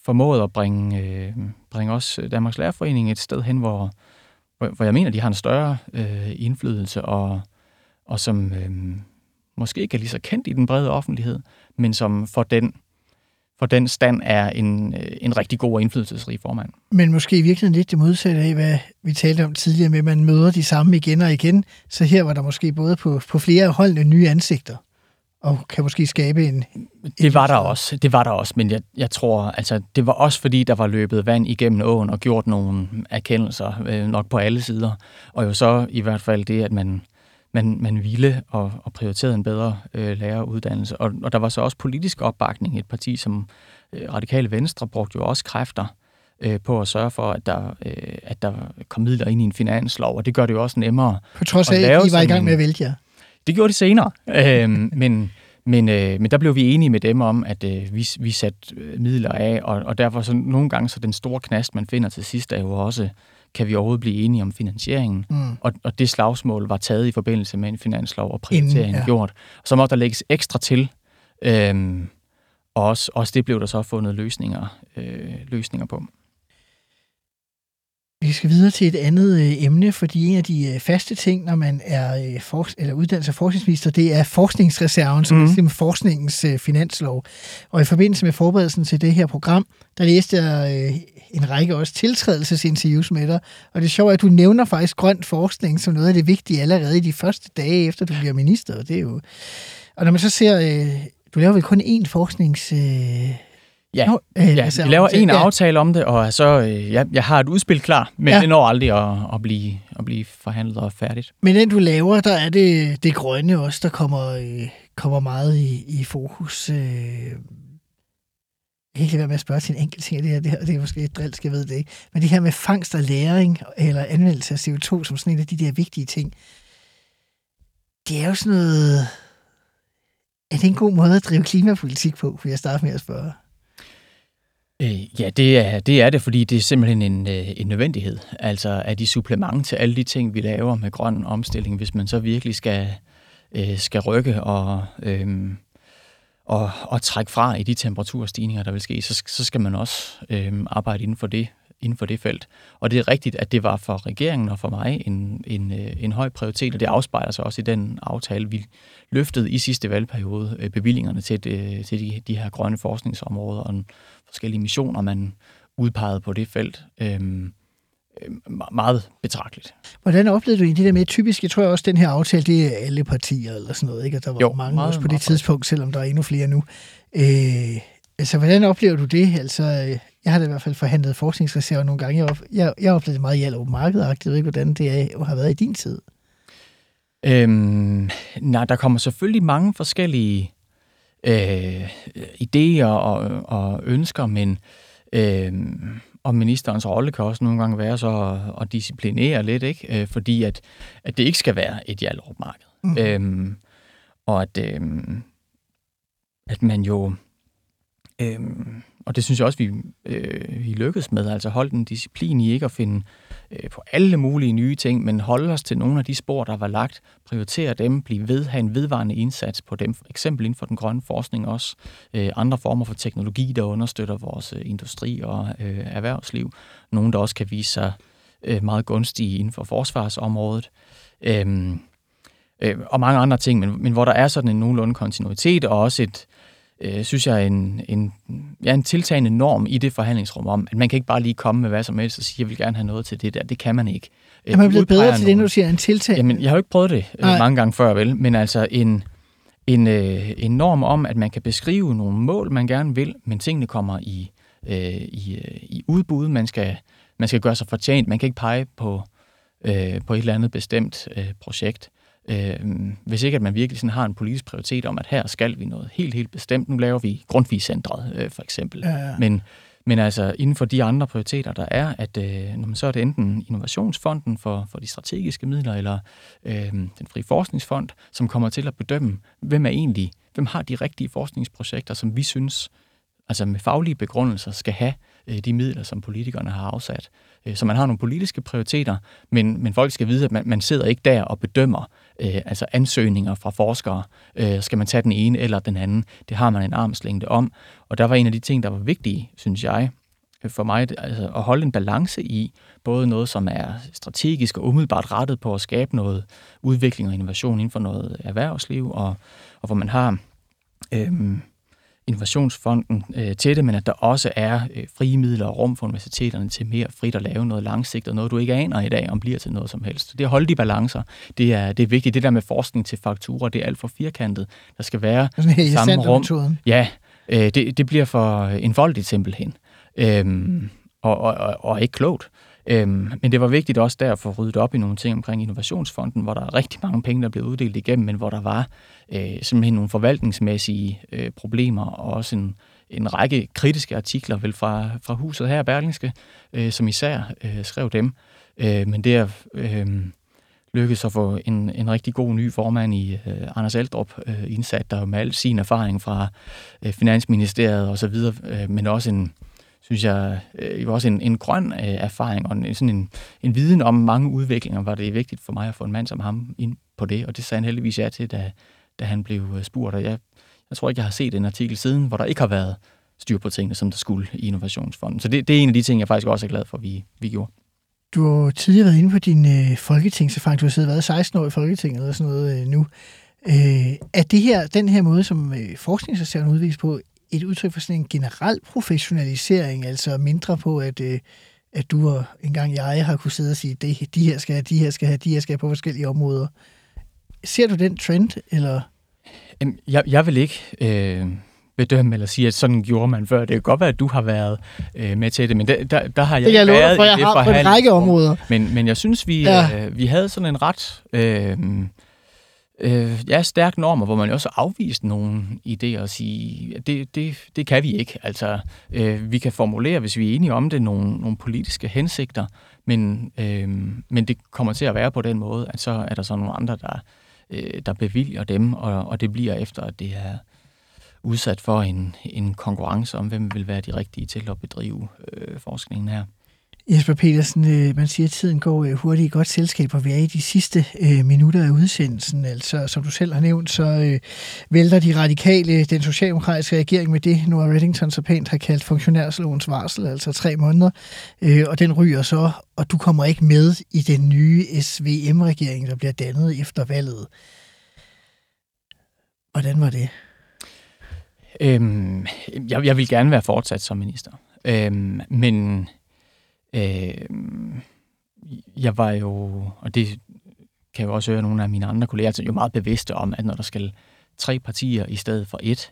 formået at bringe, øh, bringe også Danmarks Lærerforening et sted hen, hvor, hvor, hvor jeg mener, de har en større øh, indflydelse, og, og som øh, måske ikke er lige så kendt i den brede offentlighed, men som for den for den stand er en, øh, en rigtig god og indflydelsesrig formand. Men måske i virkeligheden lidt det modsatte af, hvad vi talte om tidligere med, at man møder de samme igen og igen. Så her var der måske både på, på flere holdende nye ansigter og kan måske skabe en... Det var der også, det var der også, men jeg, jeg tror, altså, det var også fordi, der var løbet vand igennem åen og gjort nogle erkendelser, øh, nok på alle sider. Og jo så i hvert fald det, at man man, man ville og, og prioriterede en bedre øh, læreruddannelse. Og, og der var så også politisk opbakning. Et parti som øh, Radikale Venstre brugte jo også kræfter øh, på at sørge for, at der, øh, at der kom midler ind i en finanslov, og det gør det jo også nemmere På trods af, at lave I var i gang med at vælge jer. det gjorde de senere, øhm, men, men, øh, men der blev vi enige med dem om, at øh, vi, vi satte øh, midler af, og, og derfor så nogle gange så den store knast, man finder til sidst, er jo også, kan vi overhovedet blive enige om finansieringen? Mm. Og, og det slagsmål var taget i forbindelse med en finanslov og prioriteringen Inden, ja. gjort. Så må der lægges ekstra til, øhm, og også, også det blev der så fundet løsninger, øh, løsninger på. Vi skal videre til et andet øh, emne, fordi en af de øh, faste ting, når man er øh, for, eller uddannelses- og forskningsminister, det er forskningsreserven, som mm. er simpelthen forskningens øh, finanslov. Og i forbindelse med forberedelsen til det her program, der læste jeg øh, en række også tiltrædelsesinterviews med dig. Og det er sjovt, at du nævner faktisk grøn forskning som noget af det vigtige allerede i de første dage, efter du bliver minister. Og det er jo... Og når man så ser... Øh, du laver vel kun én forsknings... Øh, Ja, Nå, øh, ja reserve vi laver en ja. aftale om det, og så, øh, ja, jeg har et udspil klar, men ja. det når aldrig at, at, blive, at blive forhandlet og færdigt. Men den du laver, der er det, det grønne også, der kommer, øh, kommer meget i, i fokus. Øh, jeg kan ikke lade være med at spørge til en enkelt ting, af det, her, det, her, det er måske et drilsk, jeg ved det ikke. Men det her med fangst og læring, eller anvendelse af CO2 som sådan en af de der vigtige ting, det er jo sådan noget... Er det en god måde at drive klimapolitik på, vil jeg starte med at spørge? Øh, ja, det er, det er det, fordi det er simpelthen en, øh, en nødvendighed. Altså at de supplement til alle de ting, vi laver med grøn omstilling, hvis man så virkelig skal, øh, skal rykke og, øh, og, og trække fra i de temperaturstigninger, der vil ske, så, så skal man også øh, arbejde inden for det inden for det felt. Og det er rigtigt, at det var for regeringen og for mig en, en, øh, en høj prioritet, og det afspejler sig også i den aftale, vi løftede i sidste valgperiode øh, bevillingerne til, det, til de, de her grønne forskningsområder og forskellige missioner, man udpegede på det felt. Øhm, meget betragteligt. Hvordan oplevede du egentlig det der med, typisk, jeg tror også, den her aftale, det er alle partier eller sådan noget, ikke? Og der var jo, mange meget, også på det meget tidspunkt, selvom der er endnu flere nu. Øh, altså, hvordan oplever du det? Altså, øh, jeg har da i hvert fald forhandlet forskningsreserver nogle gange. Jeg, op, jeg, jeg oplevede det meget i alt markedagtigt. Jeg ved ikke, hvordan det er, har været i din tid. Øhm, nej, der kommer selvfølgelig mange forskellige øh, idéer og, og ønsker, men øh, og ministerens rolle kan også nogle gange være så at, at disciplinere lidt, ikke? Øh, fordi at, at det ikke skal være et Hjallerup-marked. Mhm. Mm. Øhm, og at, øhm, at man jo, øhm, og det synes jeg også, vi, øh, vi lykkedes med, altså holde den disciplin i ikke at finde øh, på alle mulige nye ting, men holde os til nogle af de spor, der var lagt, prioritere dem, blive ved, have en vedvarende indsats på dem, for eksempel inden for den grønne forskning også, øh, andre former for teknologi, der understøtter vores øh, industri og øh, erhvervsliv, nogle, der også kan vise sig øh, meget gunstige inden for forsvarsområdet. Øhm, øh, og mange andre ting, men, men hvor der er sådan en nogenlunde kontinuitet, og også et, øh, synes jeg, en, en, ja, en tiltagende norm i det forhandlingsrum om, at man kan ikke bare lige komme med hvad som helst og sige, jeg vil gerne have noget til det der. Det kan man ikke. Øh, Er man blevet bedre til det, når du siger en tiltag? Jamen, jeg har jo ikke prøvet det øh, Nej. mange gange før, vel? Men altså en, en, øh, en norm om, at man kan beskrive nogle mål, man gerne vil, men tingene kommer i, øh, i, øh, i udbud. Man skal, man skal gøre sig fortjent. Man kan ikke pege på, øh, på et eller andet bestemt øh, projekt. Øh, hvis ikke at man virkelig sådan har en politisk prioritet om, at her skal vi noget helt, helt bestemt. Nu laver vi Grundtvig-centret, øh, for eksempel. Ja, ja. Men, men altså inden for de andre prioriteter, der er, at øh, når man så er det enten Innovationsfonden for, for de strategiske midler, eller øh, den frie forskningsfond, som kommer til at bedømme, hvem er egentlig, hvem har de rigtige forskningsprojekter, som vi synes, altså med faglige begrundelser, skal have øh, de midler, som politikerne har afsat. Øh, så man har nogle politiske prioriteter, men, men folk skal vide, at man, man sidder ikke der og bedømmer øh, altså ansøgninger fra forskere. Øh, skal man tage den ene eller den anden? Det har man en armslængde om. Og der var en af de ting, der var vigtige, synes jeg, øh, for mig, altså at holde en balance i både noget, som er strategisk og umiddelbart rettet på at skabe noget udvikling og innovation inden for noget erhvervsliv, og, og hvor man har øhm, Innovationsfonden øh, til det, men at der også er øh, frie midler og rum for universiteterne til mere frit at lave noget langsigtet, noget du ikke aner i dag, om bliver til noget som helst. Det at holde de balancer, det er, det er vigtigt. Det der med forskning til fakturer, det er alt for firkantet. Der skal være i samme rum. metoden. Ja, øh, det, det bliver for enfoldigt simpelthen. Øhm, og, og, og, og ikke klogt. Øhm, men det var vigtigt også der at få ryddet op i nogle ting omkring Innovationsfonden, hvor der er rigtig mange penge, der blev uddelt igennem, men hvor der var øh, simpelthen nogle forvaltningsmæssige øh, problemer, og også en, en række kritiske artikler vel fra, fra huset her, Berlingske, øh, som især øh, skrev dem. Øh, men det er øh, lykkedes at få en, en rigtig god ny formand i øh, Anders Eldrup øh, indsat, der med al sin erfaring fra øh, Finansministeriet og så videre, øh, men også en, synes jeg, øh, også en, en grøn øh, erfaring og en, sådan en, en viden om mange udviklinger, var det vigtigt for mig at få en mand som ham ind på det, og det sagde han heldigvis ja til, da, da han blev øh, spurgt, og jeg, jeg tror ikke, jeg har set en artikel siden, hvor der ikke har været styr på tingene, som der skulle i Innovationsfonden. Så det, det er en af de ting, jeg faktisk også er glad for, at vi, vi gjorde. Du har tidligere været inde på din øh, folketingserfaring. Du har siddet været 16 år i Folketinget og sådan noget øh, nu. Øh, er det her, den her måde, som øh, forskningsreserven udviser på, et udtryk for sådan en generel professionalisering, altså mindre på, at, øh, at du og engang jeg har kunne sidde og sige, det, de her skal have, de her skal have, de her skal have på forskellige områder. Ser du den trend, eller? Jeg, jeg vil ikke øh, bedømme eller sige, at sådan gjorde man før. Det kan godt være, at du har været øh, med til det, men der, der, der har jeg det ikke været for, jeg har på en række områder. Men, men jeg synes, vi, ja. øh, vi havde sådan en ret... Øh, øh, ja, stærke normer, hvor man jo også afviste nogle idéer og sige, at det, det, det kan vi ikke. Altså, øh, vi kan formulere, hvis vi er enige om det, nogle, nogle politiske hensigter, men, øh, men det kommer til at være på den måde, at så er der så nogle andre, der, øh, der bevilger dem, og, og det bliver efter, at det er udsat for en, en konkurrence om, hvem vil være de rigtige til at bedrive øh, forskningen her. Jesper Petersen, øh, man siger, at tiden går øh, hurtigt i godt selskab, og vi er i de sidste øh, minutter af udsendelsen. Altså, som du selv har nævnt, så øh, vælter de radikale den socialdemokratiske regering med det, Nora Reddington så pænt har kaldt funktionærslovens varsel, altså tre måneder, øh, og den ryger så, og du kommer ikke med i den nye SVM-regering, der bliver dannet efter valget. Hvordan var det? Øhm, jeg, jeg vil gerne være fortsat som minister, øhm, men Øh, jeg var jo, og det kan jeg jo også høre nogle af mine andre kolleger, er jo meget bevidste om, at når der skal tre partier i stedet for et,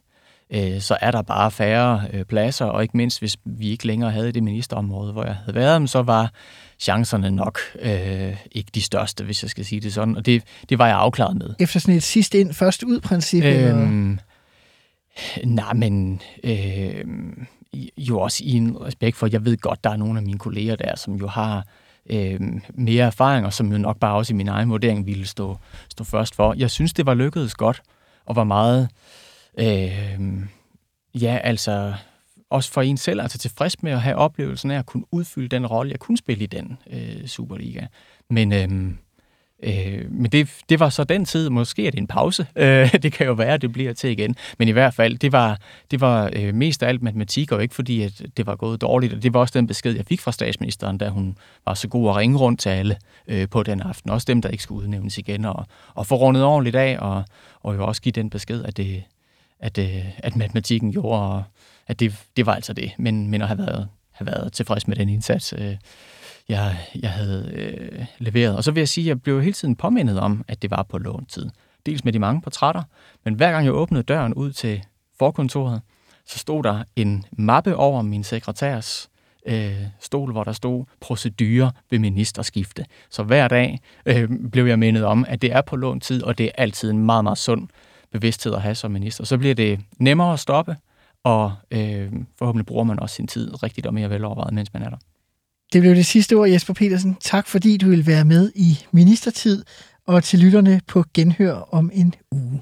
øh, så er der bare færre øh, pladser, og ikke mindst, hvis vi ikke længere havde det ministerområde, hvor jeg havde været, så var chancerne nok øh, ikke de største, hvis jeg skal sige det sådan, og det, det var jeg afklaret med. Efter sådan et sidst ind, først ud princip? Øhm, nej, men... Øh, jo også i en respekt for, at jeg ved godt, der er nogle af mine kolleger der, som jo har øh, mere erfaring, og som jo nok bare også i min egen vurdering ville stå, stå først for. Jeg synes, det var lykkedes godt, og var meget, øh, ja, altså også for en selv, altså tilfreds med at have oplevelsen af at kunne udfylde den rolle, jeg kunne spille i den øh, Superliga. Men øh, Øh, men det, det var så den tid, måske er det en pause, øh, det kan jo være, at det bliver til igen, men i hvert fald, det var, det var øh, mest af alt matematik, og ikke fordi, at det var gået dårligt, og det var også den besked, jeg fik fra statsministeren, da hun var så god at ringe rundt til alle øh, på den aften, også dem, der ikke skulle udnævnes igen, og, og få rundet ordentligt af, og, og jo også give den besked, at, det, at, øh, at matematikken gjorde, og at det, det var altså det, men, men at have været, have været tilfreds med den indsats, øh, jeg, jeg havde øh, leveret. Og så vil jeg sige, at jeg blev hele tiden påmindet om, at det var på låntid. Dels med de mange portrætter, men hver gang jeg åbnede døren ud til forkontoret, så stod der en mappe over min sekretærs øh, stol, hvor der stod procedurer ved ministerskifte. Så hver dag øh, blev jeg mindet om, at det er på låntid, og det er altid en meget, meget sund bevidsthed at have som minister. Så bliver det nemmere at stoppe, og øh, forhåbentlig bruger man også sin tid rigtigt og mere velovervejet, mens man er der. Det blev det sidste ord, Jesper Petersen. Tak fordi du vil være med i Ministertid, og til lytterne på genhør om en uge.